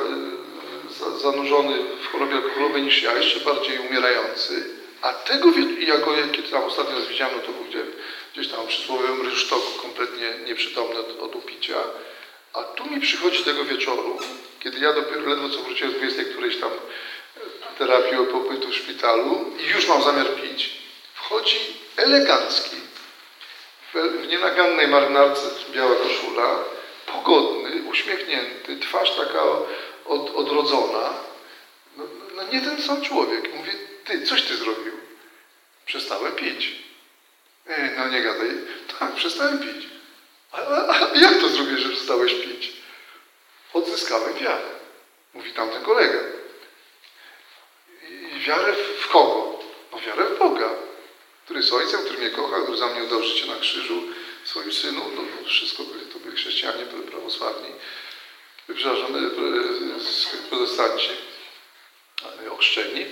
za, zanurzony w chorobie alkoholowej niż ja, jeszcze bardziej umierający. A tego, wie- jako kiedy tam ostatnio raz widziałem, no to był gdzie, gdzieś tam przy słowem rysztoku, kompletnie nieprzytomny od, od upicia. A tu mi przychodzi tego wieczoru, kiedy ja dopiero ledwo co wróciłem z 20 którejś tam terapii od pobytu w szpitalu i już mam zamiar pić, wchodzi elegancki, w nienagannej marynarce biała koszula, pogodny, uśmiechnięty, twarz taka od, odrodzona. No, no nie ten sam człowiek. Mówię, ty, coś ty zrobił? Przestałem pić. No nie gadaj. Tak, przestałem pić. A, a, a jak to zrobiłeś, że przestałeś pić? Odzyskałem wiarę. Mówi tamten kolega. I, wiarę w, kogo? No wiarę w Boga który jest ojcem, który mnie kocha, który za mnie oddał życie na krzyżu, swoim synu, no bo wszystko byli, to byli chrześcijanie, byli prawosławni, przepraszam, e, protestanci, e, ochrzczeni, e,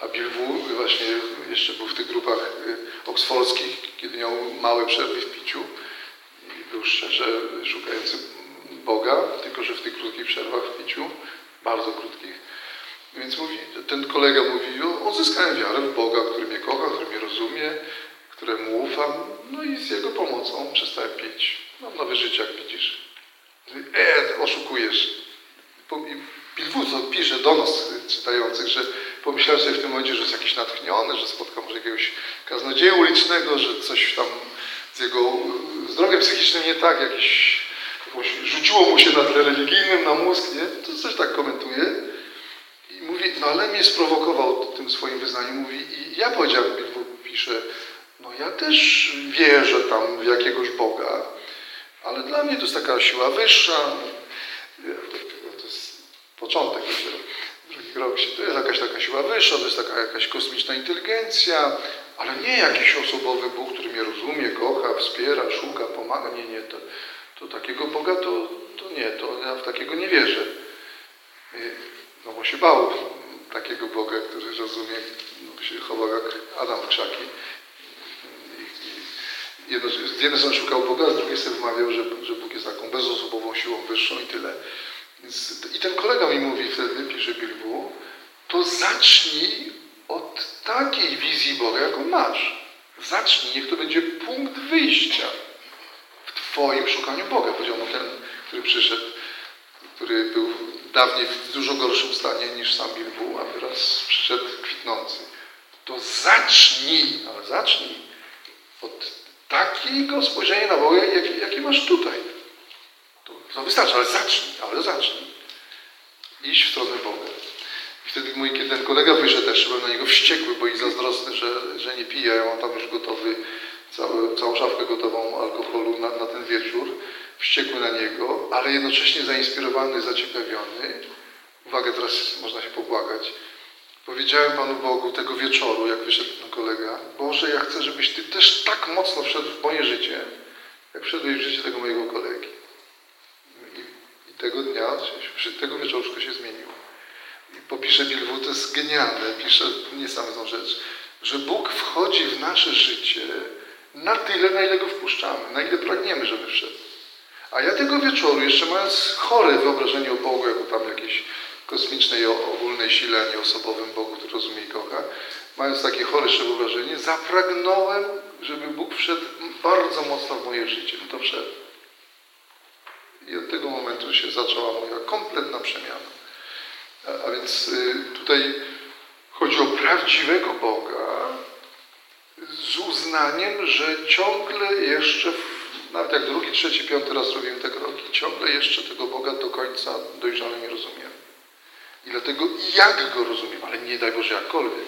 a Bilwu właśnie jeszcze był w tych grupach oksfordzkich, kiedy miał małe przerwy w piciu i był szczerze szukający Boga, tylko że w tych krótkich przerwach w piciu, bardzo krótkich, więc mówi, ten kolega mówi, odzyskałem wiarę w Boga, który mnie kocha, który mnie rozumie, któremu ufam, no i z Jego pomocą przestałem pić. Mam nowe życie, jak widzisz. E, oszukujesz. I Pilwuzo pisze do nas czytających, że pomyślałem sobie w tym momencie, że jest jakiś natchniony, że spotkał może jakiegoś kaznodzieja ulicznego, że coś tam z jego y, zdrowiem psychicznym nie tak, jakiś, rzuciło mu się na tle religijnym na mózg, nie? To coś tak komentuje. I mówi, no ale mnie sprowokował tym swoim wyznaniem. Mówi, i ja powiedziałem, pisze, no ja też wierzę tam w jakiegoś Boga, ale dla mnie to jest taka siła wyższa. To jest początek dopiero. Drugi krok się, to jest jakaś taka siła wyższa, to jest taka jakaś kosmiczna inteligencja, ale nie jakiś osobowy Bóg, który mnie rozumie, kocha, wspiera, szuka, pomaga. Nie, nie, to, to takiego Boga to, to nie, to ja w takiego nie wierzę. No bo się bał takiego Boga, który rozumie, no, się chował jak Adam w krzaki. I, jedno, z jednej strony szukał Boga, z drugiej strony wmawiał, że, że Bóg jest taką bezosobową siłą wyższą i tyle. Więc, I ten kolega mi mówi wtedy, pisze Bilbu, to zacznij od takiej wizji Boga, jaką masz. Zacznij, niech to będzie punkt wyjścia Twoim szukaniu Boga, powiedział mu ten, który przyszedł, który był dawniej w dużo gorszym stanie niż sam Bilbu, a teraz przyszedł kwitnący. To zacznij, ale zacznij od takiego spojrzenia na Boga, jakie, jakie masz tutaj. To, to wystarczy, ale zacznij, ale zacznij. Iść w stronę Boga. I wtedy mój ten kolega wyszedł, też byłem na niego wściekły, bo i zazdrosny, że, że nie pije. Ja mam tam już gotowy, cały, całą szafkę gotową alkoholu na, na ten wieczór. Wściekły na niego, ale jednocześnie zainspirowany, zaciekawiony. Uwaga, teraz można się pobłagać. Powiedziałem Panu Bogu tego wieczoru, jak wyszedł ten kolega, Boże, ja chcę, żebyś Ty też tak mocno wszedł w moje życie, jak wszedłeś w życie tego mojego kolegi. I, i tego dnia, tego wieczoru wszystko się zmieniło. I popisze Bilwu, to jest genialne, pisze niesamowitą rzecz, że Bóg wchodzi w nasze życie na tyle, na ile go wpuszczamy, na ile pragniemy, żeby wszedł. A ja tego wieczoru, jeszcze mając chore wyobrażenie o Bogu, jako tam jakiejś kosmicznej, ogólnej sile, a nie osobowym Bogu, który rozumie i kocha, mając takie chore jeszcze wyobrażenie, zapragnąłem, żeby Bóg wszedł bardzo mocno w moje życie. I to wszedł. I od tego momentu się zaczęła moja kompletna przemiana. A, a więc y, tutaj chodzi o prawdziwego Boga z uznaniem, że ciągle jeszcze, nawet jak drugi, trzeci, piąty raz robimy te kroki, ciągle jeszcze tego Boga do końca dojrzale nie rozumiemy. I dlatego jak go rozumiem, ale nie daj Boże jakkolwiek.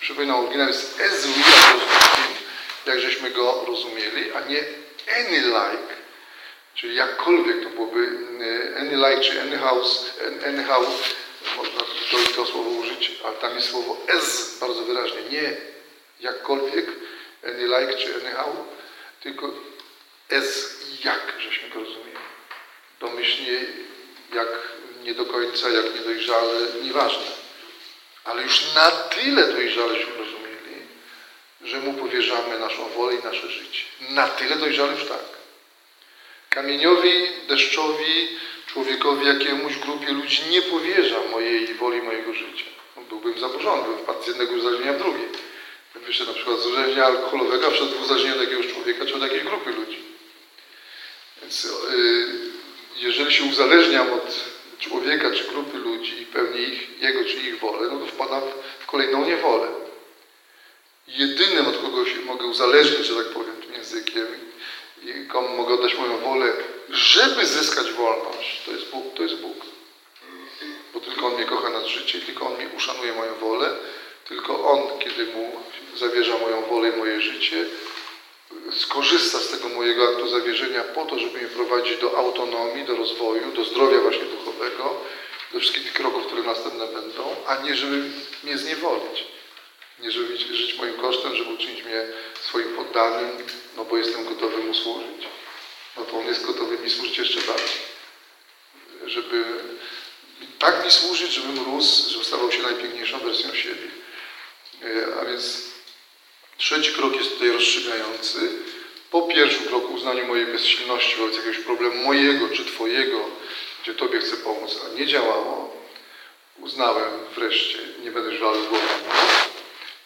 Przypominam, oryginał jest we jak żeśmy go rozumieli, a nie any like, czyli jakkolwiek to byłoby e, any like czy anyhow, można to to słowo użyć, ale tam jest słowo as bardzo wyraźnie, nie jakkolwiek, any like czy anyhow, tylko as jak żeśmy go rozumieli. Domyślnie jak nie do końca, jak niedojrzale, nieważne. Ale już na tyle dojrzaleśmy rozumieli, że Mu powierzamy naszą wolę i nasze życie. Na tyle dojrzale już tak. Kamieniowi, deszczowi, człowiekowi, jakiemuś grupie ludzi nie powierzam mojej woli, mojego życia. Byłbym zaburzony, bym wpadł z jednego uzależnienia w drugie. Wyszedł na przykład z uzależnienia alkoholowego, a wszedł w uzależnienie od jakiegoś człowieka czy od jakiejś grupy ludzi. Więc yy, jeżeli się uzależniam od człowieka czy grupy ludzi i pełnię ich, jego czy ich wolę, no to wpadam w kolejną niewolę. Jedynym, od kogo się mogę uzależnić, że tak powiem tym językiem, i komu mogę oddać moją wolę, żeby zyskać wolność, to jest Bóg. To jest Bóg. Bo tylko On mnie kocha nad życie, tylko On mi uszanuje moją wolę, tylko On, kiedy Mu zawierza moją wolę i moje życie, skorzysta z tego mojego aktu zawierzenia po to, żeby mnie prowadzić do autonomii, do rozwoju, do zdrowia właśnie duchowego, do wszystkich tych kroków, które następne będą, a nie żeby mnie zniewolić. Nie żeby żyć moim kosztem, żeby uczynić mnie swoim poddanym, no bo jestem gotowy Mu służyć. No to On jest gotowy mi służyć jeszcze bardziej. Żeby tak mi służyć, żebym rósł, żeby stawał się najpiękniejszą wersją siebie. E, a więc trzeci krok jest tutaj rozstrzygający. Po pierwszym kroku uznaniu mojej bezsilności wobec jakiegoś problemu mojego czy Twojego, gdzie Tobie chcę pomóc, a nie działało, uznałem wreszcie, nie będę walczył głową,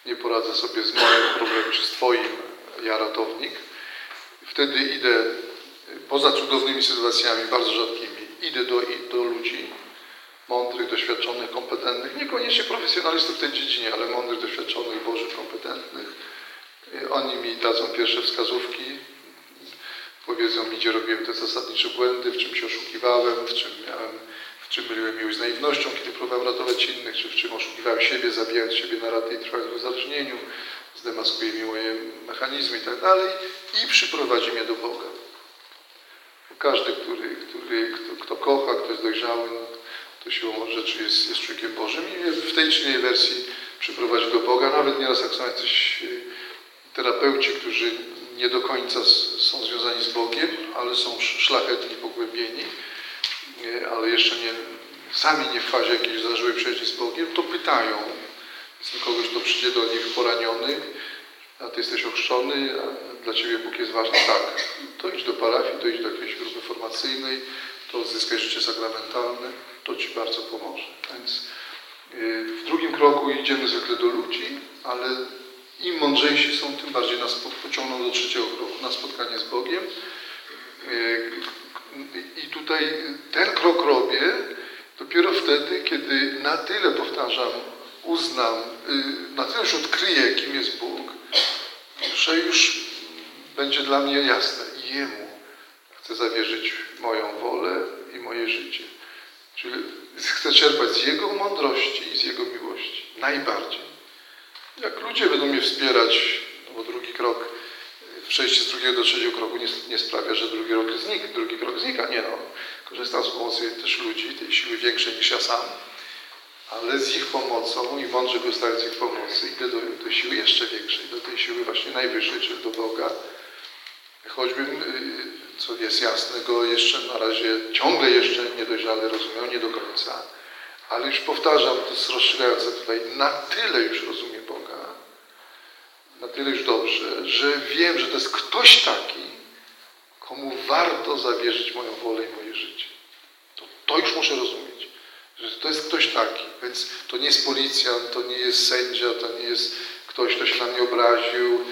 nie poradzę sobie z moim problemem czy z Twoim, ja ratownik. Wtedy idę poza cudownymi sytuacjami, bardzo rzadkimi, idę do, do ludzi mądrych, doświadczonych, kompetentnych, niekoniecznie profesjonalistów w tej dziedzinie, ale mądrych, doświadczonych, bożych, kompetentnych. Oni mi dadzą pierwsze wskazówki, powiedzą mi, gdzie robiłem te zasadnicze błędy, w czym się oszukiwałem, w czym miałem, w czym myliłem miłość z naiwnością, kiedy próbowałem ratować innych, czy w czym oszukiwałem siebie, zabijając siebie na ratę i trwając w uzależnieniu, zdemaskuje mi moje mechanizmy i tak dalej i przyprowadzi mnie do Boga. Każdy, który, który, kto, kto kocha, kto jest dojrzały, to siłą rzeczy jest, jest człowiekiem Bożym i w tej czy innej wersji przyprowadzi do Boga. Nawet nieraz jak są jacyś terapeuci, którzy nie do końca są związani z Bogiem, ale są szlachetni, pogłębieni, ale jeszcze nie, sami nie w fazie jakiejś zażyłej przyjaźni z Bogiem, to pytają. Jest kogoś, kto przyjdzie do nich poraniony, a Ty jesteś ochrzczony, a dla Ciebie Bóg jest ważny. Tak, to idź do parafii, to idź do jakiejś grupy formacyjnej, to odzyskaj życie sakramentalne, to Ci bardzo pomoże. Więc y, w drugim kroku idziemy zwykle do ludzi, ale im mądrzejsi są, tym bardziej nas pociągną do trzeciego kroku, na spotkanie z Bogiem. I tutaj ten krok robię dopiero wtedy, kiedy na tyle, powtarzam, uznam, y, na tyle już odkryję, kim jest Bóg, że już będzie dla mnie jasne. Jemu chcę zawierzyć moją wolę i moje życie. Czyli chcę czerpać z Jego mądrości i z Jego miłości. Najbardziej. Jak ludzie będą mnie wspierać, no bo drugi krok, przejście z drugiego do trzeciego kroku nie, nie sprawia, że drugi, rok znik, drugi krok znika. Nie no. Korzystam z pomocy też ludzi, tej siły większej niż ja sam, ale z ich pomocą i mądrze korzystając z ich pomocy idę do, do siły jeszcze większej, do tej siły właśnie najwyższej, czyli do Boga. Choćbym co jest jasne, go jeszcze na razie ciągle jeszcze niedojrzale rozumiał, nie do końca. Ale już powtarzam, to jest rozstrzygające tutaj, na tyle już rozumie Boga, na tyle już dobrze, że wiem, że to jest ktoś taki, komu warto zawierzyć moją wolę i moje życie. To, to już muszę rozumieć, że to jest ktoś taki. Więc to nie jest policjant, to nie jest sędzia, to nie jest ktoś, kto się na mnie obraził,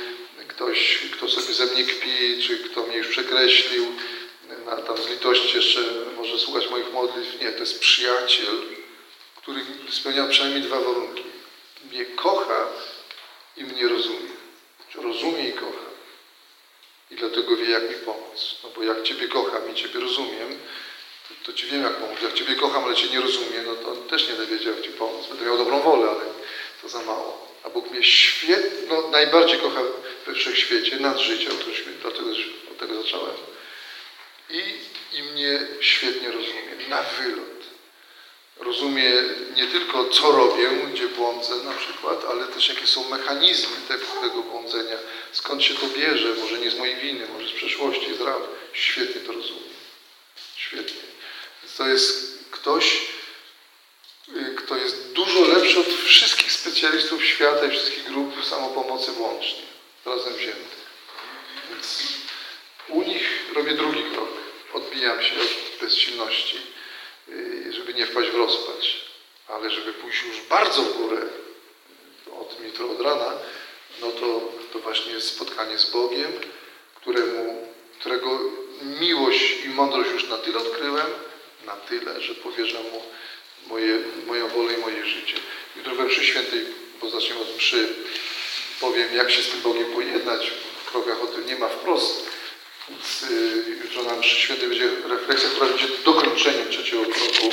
ktoś, kto sobie ze mnie kpi, czy kto mnie już przekreślił, na, tam z litości jeszcze może słuchać moich modlitw. Nie, to jest przyjaciel, który spełnia przynajmniej dwa warunki. Mnie kocha i mnie rozumie. Rozumie i kocha. I dlatego wie, jak mi pomóc. No bo jak Ciebie kocham i Ciebie rozumiem, to, to Ci wiem, jak pomóc. Jak Ciebie kocham, ale Cię nie rozumiem, no to on też nie będzie wiedział, jak Ci pomóc. Będę miał dobrą wolę, ale to za mało. A Bóg mnie świetnie, no, najbardziej kocha we wszechświecie, nad życiem, dlatego od tego zacząłem. I, I mnie świetnie rozumie, na wylot. Rozumie nie tylko, co robię, gdzie błądzę na przykład, ale też jakie są mechanizmy tego, błądzenia, skąd się to bierze, może nie z mojej winy, może z przeszłości, z ram. Świetnie to rozumie. Świetnie. Więc to jest ktoś, y, kto jest dużo lepszy od wszystkich specjalistów świata i wszystkich grup samopomocy włącznie, razem wziętych. Więc u nich robię drugi krok. Odbijam się od bezsilności, y, żeby nie wpaść w rozpacz, ale żeby pójść już bardzo w górę, od mitro od rana, no to, to właśnie spotkanie z Bogiem, któremu, którego miłość i mądrość już na tyle odkryłem, na tyle, że powierzam mu moje, moją wolę i moje życie. Jutro we mszy świętej, bo zaczniemy od mszy, powiem, jak się z tym Bogiem pojednać. W krokach o tym nie ma wprost. Więc y, jutro na mszy świętej będzie refleksja, która będzie dokończeniem trzeciego kroku